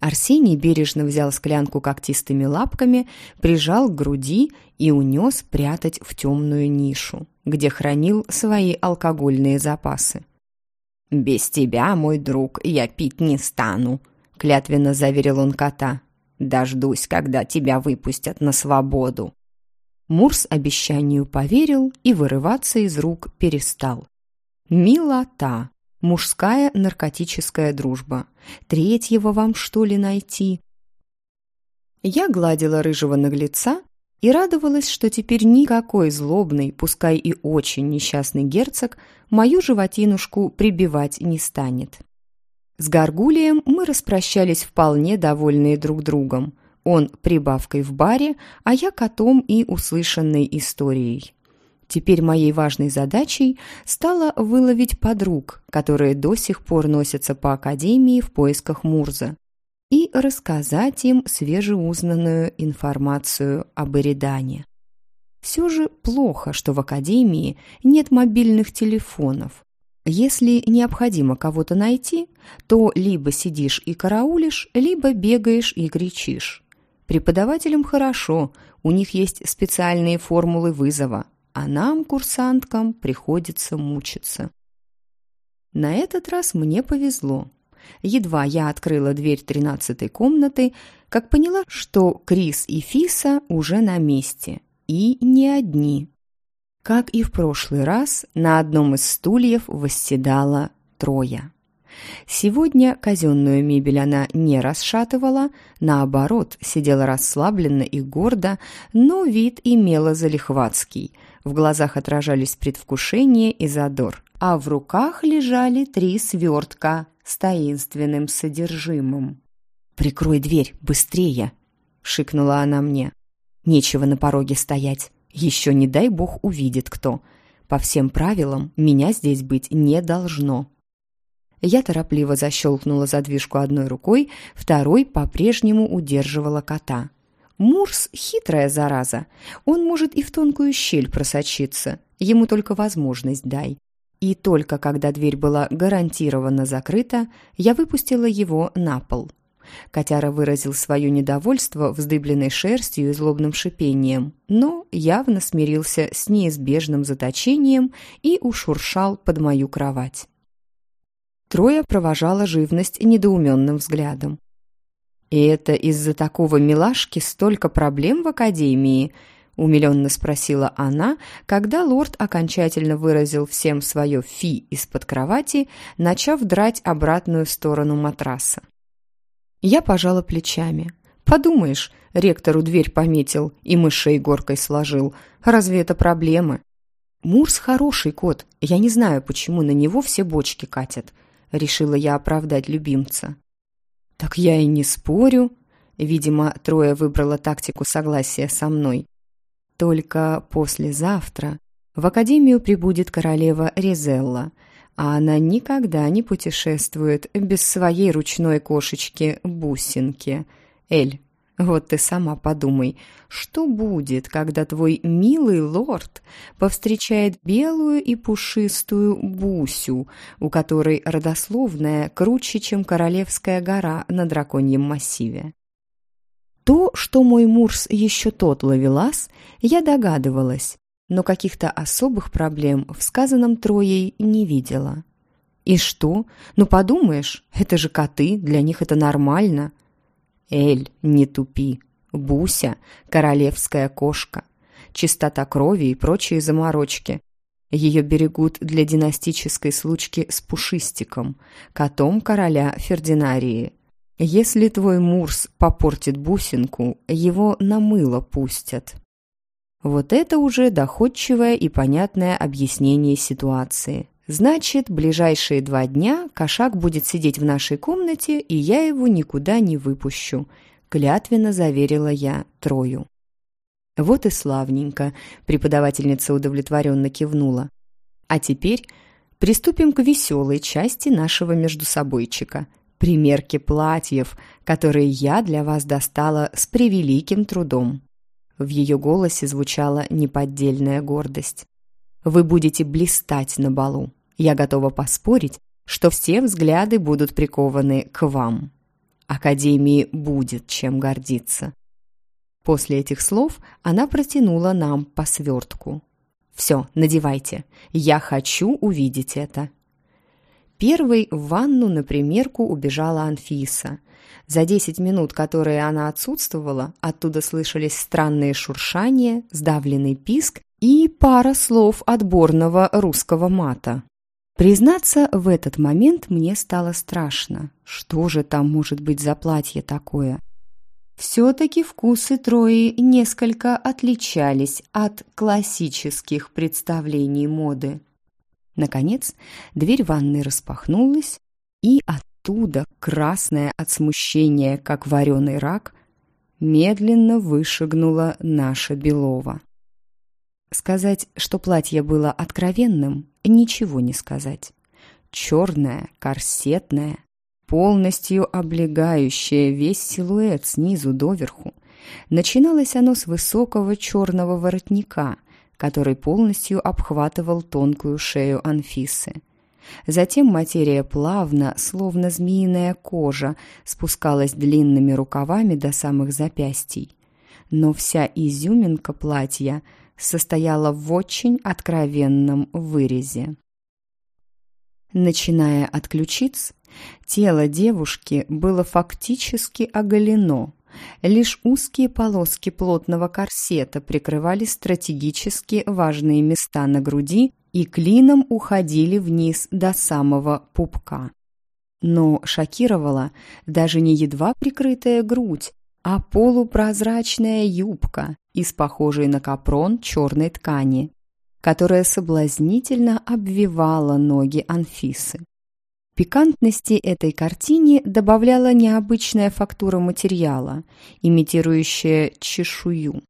Арсений бережно взял склянку когтистыми лапками, прижал к груди и унес прятать в темную нишу, где хранил свои алкогольные запасы. «Без тебя, мой друг, я пить не стану», — клятвенно заверил он кота. «Дождусь, когда тебя выпустят на свободу». Мурс обещанию поверил и вырываться из рук перестал. «Милота!» Мужская наркотическая дружба. Третьего вам, что ли, найти? Я гладила рыжего наглеца и радовалась, что теперь никакой злобный, пускай и очень несчастный герцог, мою животинушку прибивать не станет. С Гаргулием мы распрощались вполне довольные друг другом. Он прибавкой в баре, а я котом и услышанной историей. Теперь моей важной задачей стало выловить подруг, которые до сих пор носятся по академии в поисках Мурза, и рассказать им свежеузнанную информацию об Эридане. Все же плохо, что в академии нет мобильных телефонов. Если необходимо кого-то найти, то либо сидишь и караулишь, либо бегаешь и кричишь. Преподавателям хорошо, у них есть специальные формулы вызова – а нам, курсанткам, приходится мучиться. На этот раз мне повезло. Едва я открыла дверь тринадцатой комнаты, как поняла, что Крис и Фиса уже на месте. И не одни. Как и в прошлый раз, на одном из стульев восседала Троя. Сегодня казенную мебель она не расшатывала, наоборот, сидела расслабленно и гордо, но вид имела залихватский – в глазах отражались предвкушение и задор, а в руках лежали три свертка с таинственным содержимым. «Прикрой дверь, быстрее!» — шикнула она мне. «Нечего на пороге стоять. Еще не дай бог увидит кто. По всем правилам меня здесь быть не должно». Я торопливо защелкнула задвижку одной рукой, второй по-прежнему удерживала кота — Мурс — хитрая зараза. Он может и в тонкую щель просочиться. Ему только возможность дай. И только когда дверь была гарантированно закрыта, я выпустила его на пол. Котяра выразил свое недовольство вздыбленной шерстью и злобным шипением, но явно смирился с неизбежным заточением и ушуршал под мою кровать. Трое провожала живность недоуменным взглядом. «И это из-за такого милашки столько проблем в академии?» — умиленно спросила она, когда лорд окончательно выразил всем свое «фи» из-под кровати, начав драть обратную сторону матраса. Я пожала плечами. «Подумаешь, ректору дверь пометил и мышей горкой сложил. Разве это проблемы?» «Мурс хороший кот. Я не знаю, почему на него все бочки катят», — решила я оправдать любимца. «Так я и не спорю». Видимо, Трое выбрала тактику согласия со мной. Только послезавтра в Академию прибудет королева Резелла, а она никогда не путешествует без своей ручной кошечки Бусинки. Эль, вот ты сама подумай, что будет, когда твой милый лорд повстречает белую и пушистую Бусю, у которой родословная круче, чем Королевская гора на драконьем массиве? То, что мой Мурс еще тот ловелас, я догадывалась, но каких-то особых проблем в сказанном Троей не видела. И что? Ну подумаешь, это же коты, для них это нормально. Эль, не тупи. Буся — королевская кошка. Чистота крови и прочие заморочки. Ее берегут для династической случки с Пушистиком, котом короля Фердинарии. Если твой Мурс попортит бусинку, его на мыло пустят. Вот это уже доходчивое и понятное объяснение ситуации. Значит, ближайшие два дня кошак будет сидеть в нашей комнате, и я его никуда не выпущу, клятвенно заверила я Трою. Вот и славненько, преподавательница удовлетворенно кивнула. А теперь приступим к веселой части нашего междусобойчика – примерке платьев, которые я для вас достала с превеликим трудом. В ее голосе звучала неподдельная гордость. Вы будете блистать на балу. Я готова поспорить, что все взгляды будут прикованы к вам. Академии будет чем гордиться. После этих слов она протянула нам по свертку. «Все, надевайте. Я хочу увидеть это». Первой в ванну на примерку убежала Анфиса. За десять минут, которые она отсутствовала, оттуда слышались странные шуршания, сдавленный писк и пара слов отборного русского мата. Признаться, в этот момент мне стало страшно. Что же там может быть за платье такое? Все-таки вкусы Трои несколько отличались от классических представлений моды. Наконец, дверь ванной распахнулась, и оттуда, красная от смущения, как вареный рак, медленно вышагнула наша Белова. Сказать, что платье было откровенным, ничего не сказать. Черное, корсетное, полностью облегающее весь силуэт снизу доверху. Начиналось оно с высокого черного воротника, который полностью обхватывал тонкую шею Анфисы. Затем материя плавно, словно змеиная кожа, спускалась длинными рукавами до самых запястий. Но вся изюминка платья состояла в очень откровенном вырезе. Начиная от ключиц, тело девушки было фактически оголено. Лишь узкие полоски плотного корсета прикрывали стратегически важные места на груди и клином уходили вниз до самого пупка. Но шокировала даже не едва прикрытая грудь, а полупрозрачная юбка из похожей на капрон черной ткани, которая соблазнительно обвивала ноги Анфисы. Пикантности этой картине добавляла необычная фактура материала, имитирующая чешую.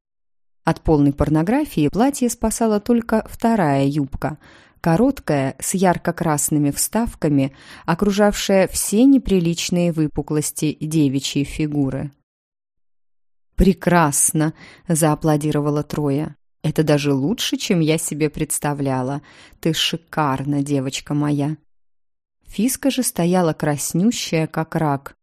От полной порнографии платье спасала только вторая юбка, короткая, с ярко-красными вставками, окружавшая все неприличные выпуклости девичьей фигуры. «Прекрасно!» – зааплодировала Троя. Это даже лучше, чем я себе представляла. Ты шикарна, девочка моя. Фиска же стояла краснющая, как рак,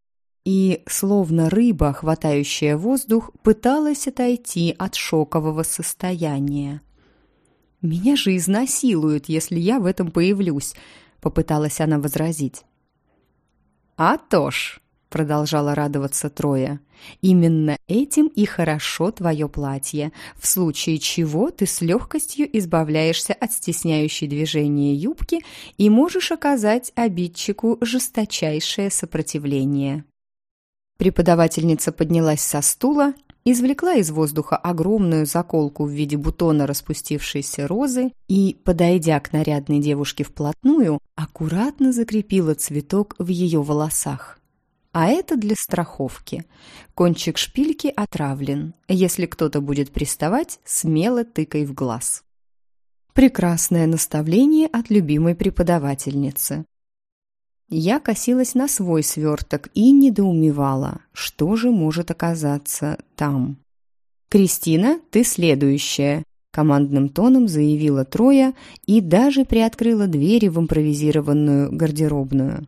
и, словно рыба, хватающая воздух, пыталась отойти от шокового состояния. «Меня же изнасилуют, если я в этом появлюсь», — попыталась она возразить. «А то ж!» — продолжала радоваться Троя. «Именно этим и хорошо твое платье, в случае чего ты с легкостью избавляешься от стесняющей движения юбки и можешь оказать обидчику жесточайшее сопротивление». Преподавательница поднялась со стула, извлекла из воздуха огромную заколку в виде бутона распустившейся розы и, подойдя к нарядной девушке вплотную, аккуратно закрепила цветок в ее волосах. А это для страховки. Кончик шпильки отравлен. Если кто-то будет приставать, смело тыкай в глаз. Прекрасное наставление от любимой преподавательницы. Я косилась на свой сверток и недоумевала, что же может оказаться там. «Кристина, ты следующая», — командным тоном заявила Троя и даже приоткрыла двери в импровизированную гардеробную.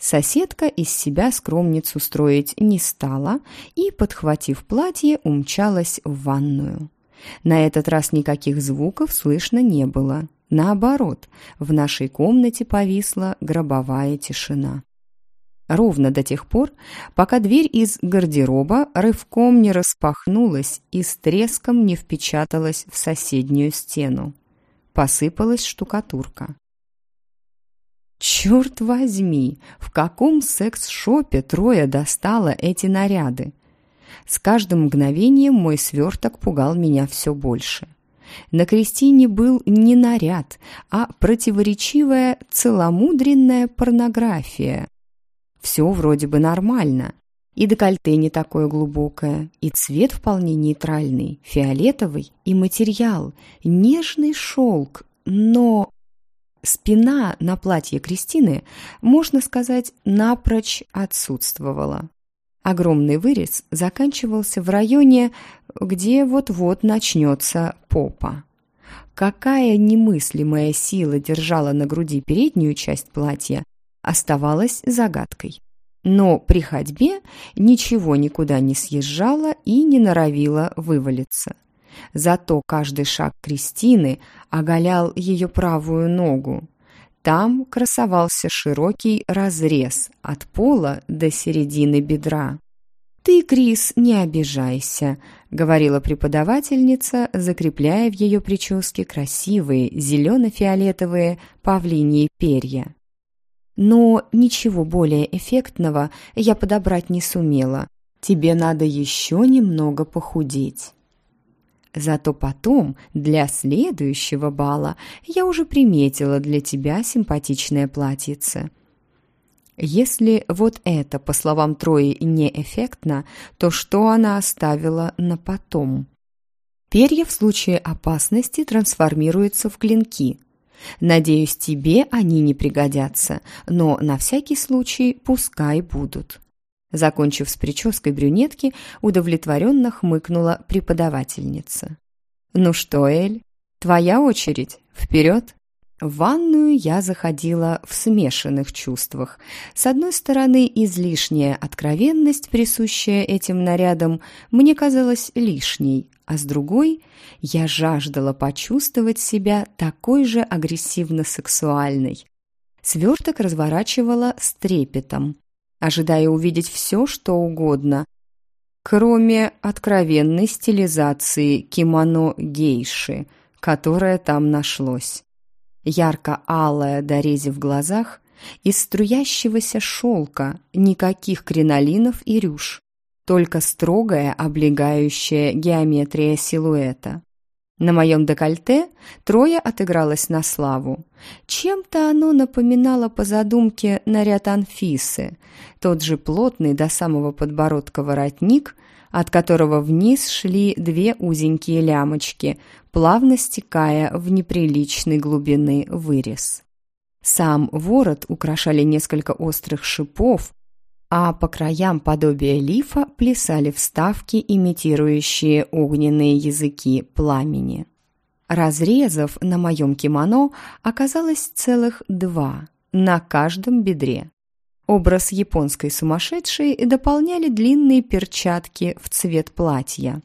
Соседка из себя скромницу строить не стала и, подхватив платье, умчалась в ванную. На этот раз никаких звуков слышно не было. Наоборот, в нашей комнате повисла гробовая тишина. Ровно до тех пор, пока дверь из гардероба рывком не распахнулась и с треском не впечаталась в соседнюю стену. Посыпалась штукатурка. Черт возьми, в каком секс-шопе Троя достала эти наряды? С каждым мгновением мой сверток пугал меня все больше. На Кристине был не наряд, а противоречивая целомудренная порнография. Все вроде бы нормально. И декольте не такое глубокое, и цвет вполне нейтральный, фиолетовый, и материал, нежный шелк, но спина на платье Кристины, можно сказать, напрочь отсутствовала. Огромный вырез заканчивался в районе, где вот-вот начнется попа. Какая немыслимая сила держала на груди переднюю часть платья, оставалась загадкой. Но при ходьбе ничего никуда не съезжало и не норовило вывалиться. Зато каждый шаг Кристины оголял ее правую ногу. Там красовался широкий разрез от пола до середины бедра. «Ты, Крис, не обижайся», — говорила преподавательница, закрепляя в ее прическе красивые зелено-фиолетовые павлиньи перья. Но ничего более эффектного я подобрать не сумела. Тебе надо еще немного похудеть. Зато потом, для следующего бала, я уже приметила для тебя симпатичное платьице. Если вот это, по словам Трои, неэффектно, то что она оставила на потом? Перья в случае опасности трансформируются в клинки. Надеюсь, тебе они не пригодятся, но на всякий случай пускай будут. Закончив с прической брюнетки, удовлетворенно хмыкнула преподавательница. «Ну что, Эль, твоя очередь. Вперед!» В ванную я заходила в смешанных чувствах. С одной стороны, излишняя откровенность, присущая этим нарядам, мне казалась лишней, а с другой, я жаждала почувствовать себя такой же агрессивно-сексуальной. Сверток разворачивала с трепетом, ожидая увидеть все, что угодно, кроме откровенной стилизации кимоно гейши, которое там нашлось. Ярко-алая дорези в глазах, из струящегося шелка, никаких кринолинов и рюш, только строгая облегающая геометрия силуэта. На моем декольте трое отыгралось на славу. Чем-то оно напоминало по задумке наряд Анфисы, тот же плотный до самого подбородка воротник, от которого вниз шли две узенькие лямочки, плавно стекая в неприличной глубины вырез. Сам ворот украшали несколько острых шипов, а по краям подобия лифа плясали вставки, имитирующие огненные языки пламени. Разрезов на моем кимоно оказалось целых два, на каждом бедре. Образ японской сумасшедшей дополняли длинные перчатки в цвет платья.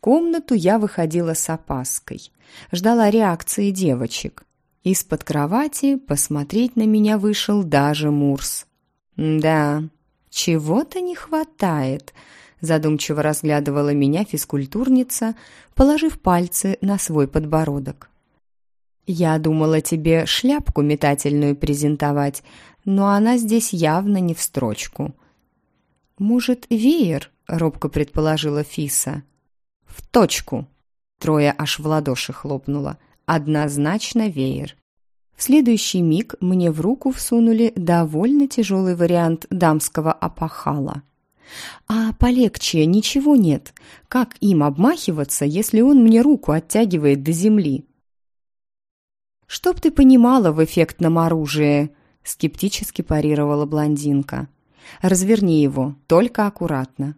Комнату я выходила с опаской, ждала реакции девочек. Из-под кровати посмотреть на меня вышел даже Мурс. «Да, чего-то не хватает», – задумчиво разглядывала меня физкультурница, положив пальцы на свой подбородок. «Я думала тебе шляпку метательную презентовать, но она здесь явно не в строчку». «Может, веер?» – робко предположила Фиса. «В точку!» – Трое аж в ладоши хлопнула. «Однозначно веер. В следующий миг мне в руку всунули довольно тяжелый вариант дамского опахала. А полегче ничего нет. Как им обмахиваться, если он мне руку оттягивает до земли? «Чтоб ты понимала в эффектном оружии», — скептически парировала блондинка. «Разверни его, только аккуратно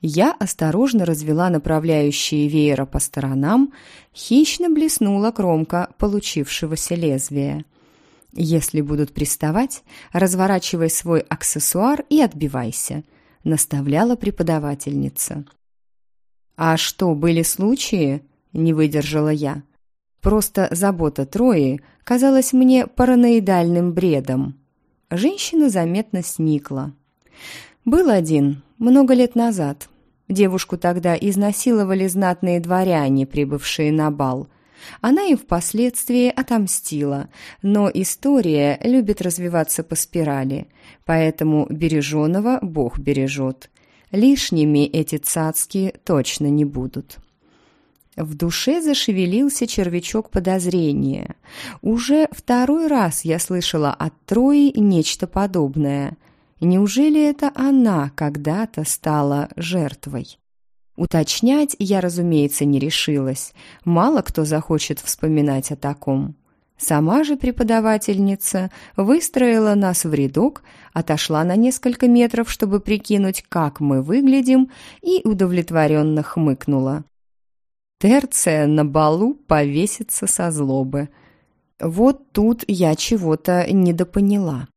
я осторожно развела направляющие веера по сторонам, хищно блеснула кромка получившегося лезвия. «Если будут приставать, разворачивай свой аксессуар и отбивайся», — наставляла преподавательница. «А что, были случаи?» — не выдержала я. Просто забота Трои казалась мне параноидальным бредом. Женщина заметно сникла. «Был один, много лет назад. Девушку тогда изнасиловали знатные дворяне, прибывшие на бал. Она им впоследствии отомстила, но история любит развиваться по спирали, поэтому береженого Бог бережет. Лишними эти цацки точно не будут. В душе зашевелился червячок подозрения. Уже второй раз я слышала от Трои нечто подобное. Неужели это она когда-то стала жертвой? Уточнять я, разумеется, не решилась. Мало кто захочет вспоминать о таком. Сама же преподавательница выстроила нас в рядок, отошла на несколько метров, чтобы прикинуть, как мы выглядим, и удовлетворенно хмыкнула. Терция на балу повесится со злобы. Вот тут я чего-то недопоняла.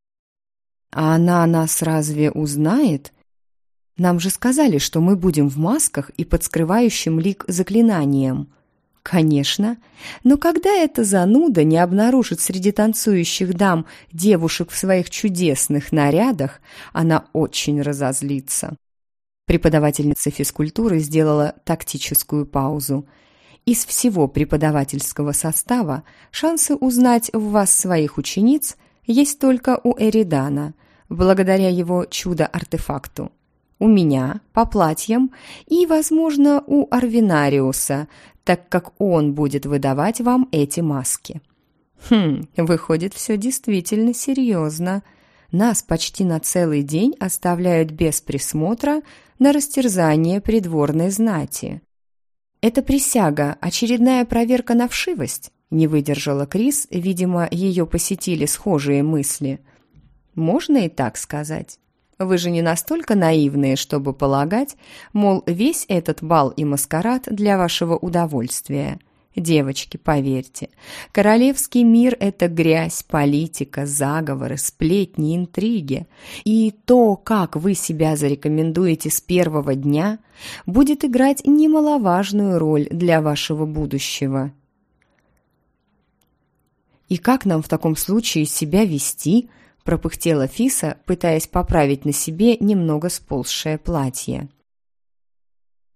А она нас разве узнает? Нам же сказали, что мы будем в масках и под скрывающим лик заклинанием. Конечно. Но когда эта зануда не обнаружит среди танцующих дам девушек в своих чудесных нарядах, она очень разозлится. Преподавательница физкультуры сделала тактическую паузу. Из всего преподавательского состава шансы узнать в вас своих учениц есть только у Эридана, благодаря его чудо-артефакту у меня по платьям и, возможно, у Арвинариуса, так как он будет выдавать вам эти маски. Хм, выходит, все действительно серьезно. Нас почти на целый день оставляют без присмотра на растерзание придворной знати. Это присяга, очередная проверка на вшивость? Не выдержала Крис, видимо, ее посетили схожие мысли. Можно и так сказать. Вы же не настолько наивные, чтобы полагать, мол, весь этот бал и маскарад для вашего удовольствия. Девочки, поверьте, королевский мир – это грязь, политика, заговоры, сплетни, интриги. И то, как вы себя зарекомендуете с первого дня, будет играть немаловажную роль для вашего будущего. И как нам в таком случае себя вести – пропыхтела Фиса, пытаясь поправить на себе немного сползшее платье.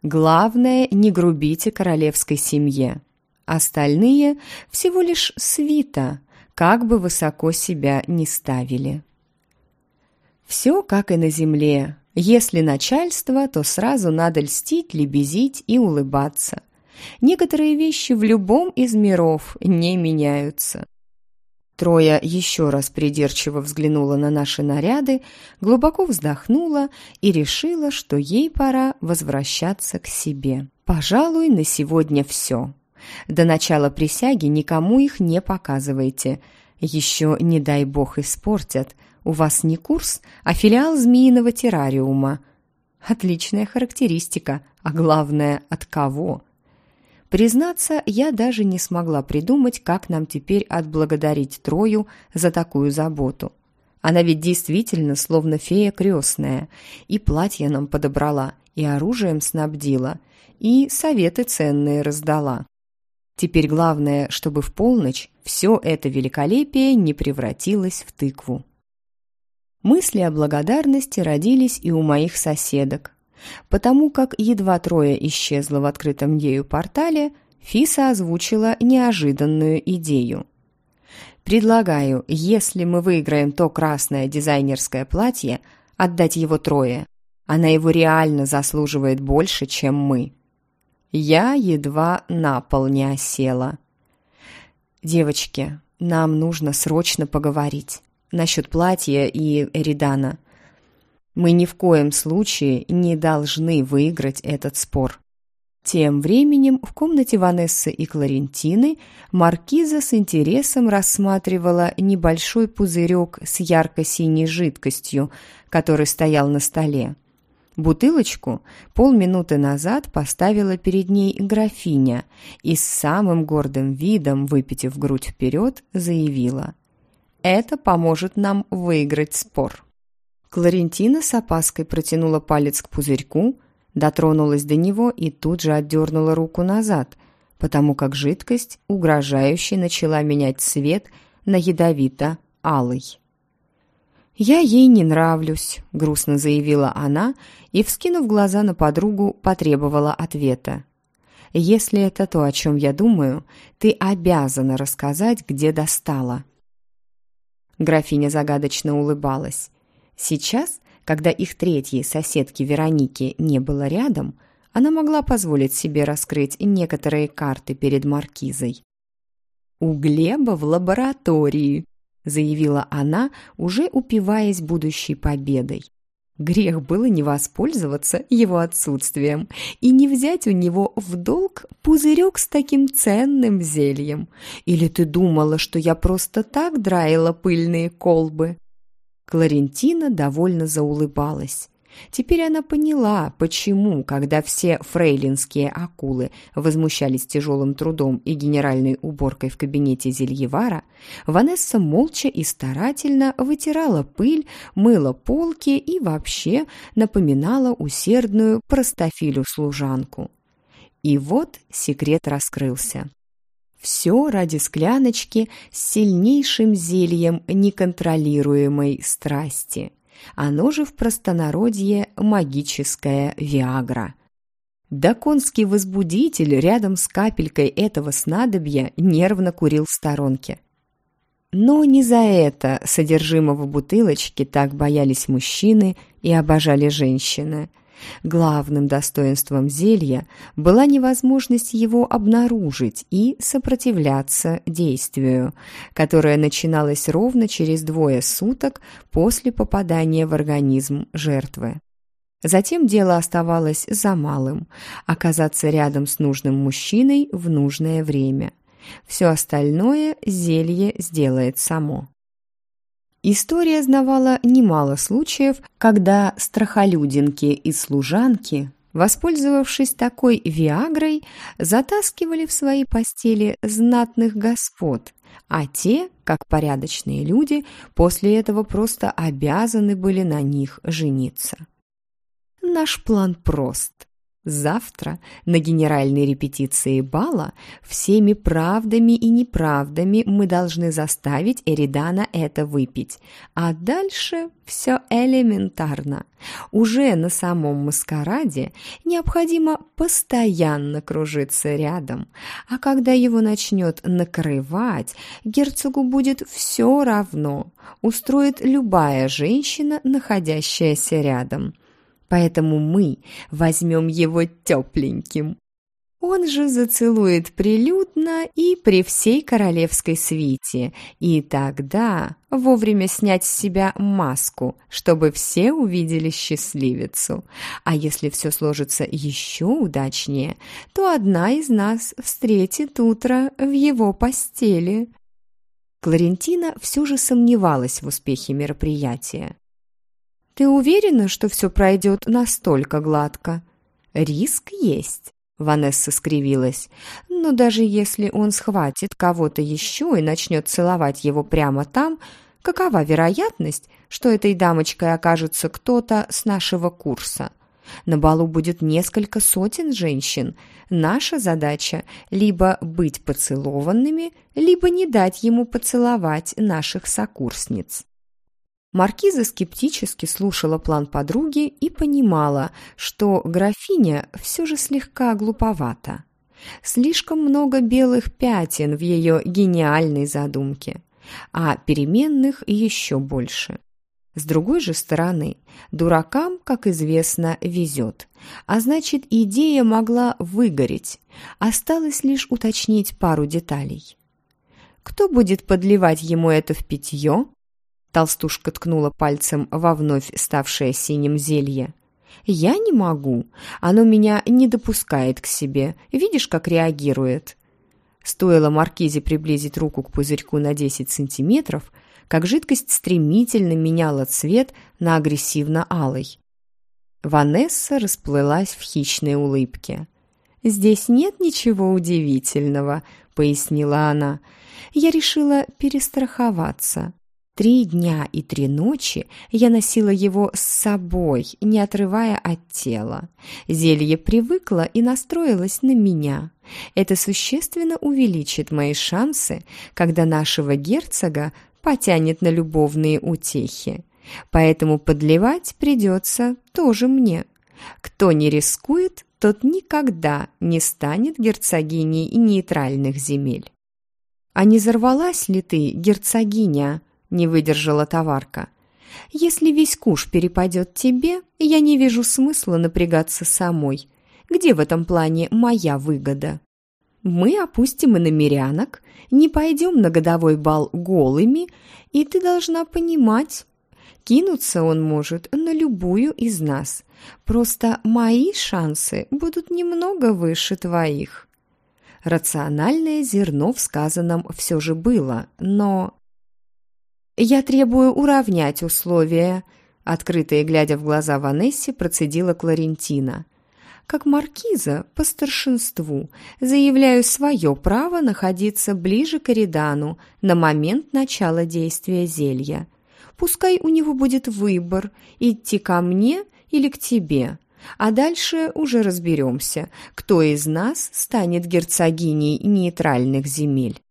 «Главное, не грубите королевской семье. Остальные – всего лишь свита, как бы высоко себя не ставили». Все как и на земле. Если начальство, то сразу надо льстить, лебезить и улыбаться. Некоторые вещи в любом из миров не меняются. Троя еще раз придирчиво взглянула на наши наряды, глубоко вздохнула и решила, что ей пора возвращаться к себе. «Пожалуй, на сегодня все. До начала присяги никому их не показывайте. Еще, не дай бог, испортят. У вас не курс, а филиал змеиного террариума. Отличная характеристика, а главное, от кого?» Признаться, я даже не смогла придумать, как нам теперь отблагодарить Трою за такую заботу. Она ведь действительно словно фея крестная, и платье нам подобрала, и оружием снабдила, и советы ценные раздала. Теперь главное, чтобы в полночь все это великолепие не превратилось в тыкву. Мысли о благодарности родились и у моих соседок, Потому как едва трое исчезло в открытом ею портале, Фиса озвучила неожиданную идею. «Предлагаю, если мы выиграем то красное дизайнерское платье, отдать его трое. Она его реально заслуживает больше, чем мы». Я едва на пол не осела. «Девочки, нам нужно срочно поговорить насчет платья и Эридана. Мы ни в коем случае не должны выиграть этот спор. Тем временем в комнате Ванессы и Кларентины маркиза с интересом рассматривала небольшой пузырек с ярко-синей жидкостью, который стоял на столе. Бутылочку полминуты назад поставила перед ней графиня и с самым гордым видом, выпитив грудь вперед, заявила «Это поможет нам выиграть спор». Кларентина с опаской протянула палец к пузырьку, дотронулась до него и тут же отдернула руку назад, потому как жидкость угрожающе начала менять цвет на ядовито-алый. «Я ей не нравлюсь», — грустно заявила она и, вскинув глаза на подругу, потребовала ответа. «Если это то, о чем я думаю, ты обязана рассказать, где достала». Графиня загадочно улыбалась. Сейчас, когда их третьей соседки Вероники не было рядом, она могла позволить себе раскрыть некоторые карты перед маркизой. «У Глеба в лаборатории», — заявила она, уже упиваясь будущей победой. Грех было не воспользоваться его отсутствием и не взять у него в долг пузырек с таким ценным зельем. Или ты думала, что я просто так драила пыльные колбы?» Кларентина довольно заулыбалась. Теперь она поняла, почему, когда все фрейлинские акулы возмущались тяжелым трудом и генеральной уборкой в кабинете Зельевара, Ванесса молча и старательно вытирала пыль, мыла полки и вообще напоминала усердную простофилю-служанку. И вот секрет раскрылся. Все ради скляночки с сильнейшим зельем неконтролируемой страсти – оно же в простонародье магическая Виагра. Да конский возбудитель рядом с капелькой этого снадобья нервно курил в сторонке. Но не за это содержимого бутылочки так боялись мужчины и обожали женщины – Главным достоинством зелья была невозможность его обнаружить и сопротивляться действию, которое начиналось ровно через двое суток после попадания в организм жертвы. Затем дело оставалось за малым – оказаться рядом с нужным мужчиной в нужное время. Все остальное зелье сделает само. История знавала немало случаев, когда страхолюдинки и служанки, воспользовавшись такой виагрой, затаскивали в свои постели знатных господ, а те, как порядочные люди, после этого просто обязаны были на них жениться. Наш план прост. Завтра на генеральной репетиции бала всеми правдами и неправдами мы должны заставить Эридана это выпить. А дальше все элементарно. Уже на самом маскараде необходимо постоянно кружиться рядом. А когда его начнет накрывать, герцогу будет все равно. Устроит любая женщина, находящаяся рядом поэтому мы возьмем его тепленьким. Он же зацелует прилюдно и при всей королевской свите, и тогда вовремя снять с себя маску, чтобы все увидели счастливицу. А если все сложится еще удачнее, то одна из нас встретит утро в его постели. Кларентина все же сомневалась в успехе мероприятия. «Ты уверена, что все пройдет настолько гладко?» «Риск есть», — Ванесса скривилась. «Но даже если он схватит кого-то еще и начнет целовать его прямо там, какова вероятность, что этой дамочкой окажется кто-то с нашего курса?» На балу будет несколько сотен женщин. Наша задача – либо быть поцелованными, либо не дать ему поцеловать наших сокурсниц. Маркиза скептически слушала план подруги и понимала, что графиня все же слегка глуповата. Слишком много белых пятен в ее гениальной задумке, а переменных еще больше. С другой же стороны, дуракам, как известно, везет, а значит, идея могла выгореть. Осталось лишь уточнить пару деталей. Кто будет подливать ему это в питье? Толстушка ткнула пальцем во вновь ставшее синим зелье. «Я не могу. Оно меня не допускает к себе. Видишь, как реагирует?» Стоило Маркизе приблизить руку к пузырьку на 10 сантиметров, как жидкость стремительно меняла цвет на агрессивно-алый. Ванесса расплылась в хищной улыбке. «Здесь нет ничего удивительного», — пояснила она. «Я решила перестраховаться. Три дня и три ночи я носила его с собой, не отрывая от тела. Зелье привыкло и настроилось на меня. Это существенно увеличит мои шансы, когда нашего герцога потянет на любовные утехи. Поэтому подливать придется тоже мне. Кто не рискует, тот никогда не станет герцогиней нейтральных земель. А не взорвалась ли ты, герцогиня, — не выдержала товарка. «Если весь куш перепадет тебе, я не вижу смысла напрягаться самой. Где в этом плане моя выгода?» мы опустим и намерянок, не пойдем на годовой бал голыми, и ты должна понимать, кинуться он может на любую из нас. Просто мои шансы будут немного выше твоих. Рациональное зерно в сказанном все же было, но... «Я требую уравнять условия», — открыто и глядя в глаза Ванессе, процедила Кларентина. «Как маркиза по старшинству заявляю свое право находиться ближе к Эридану на момент начала действия зелья. Пускай у него будет выбор, идти ко мне или к тебе, а дальше уже разберемся, кто из нас станет герцогиней нейтральных земель.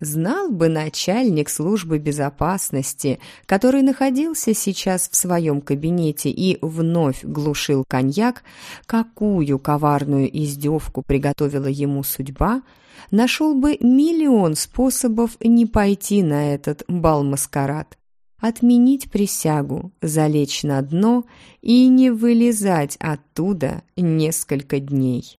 Знал бы начальник службы безопасности, который находился сейчас в своем кабинете и вновь глушил коньяк, какую коварную издевку приготовила ему судьба, нашел бы миллион способов не пойти на этот бал-маскарад, отменить присягу, залечь на дно и не вылезать оттуда несколько дней.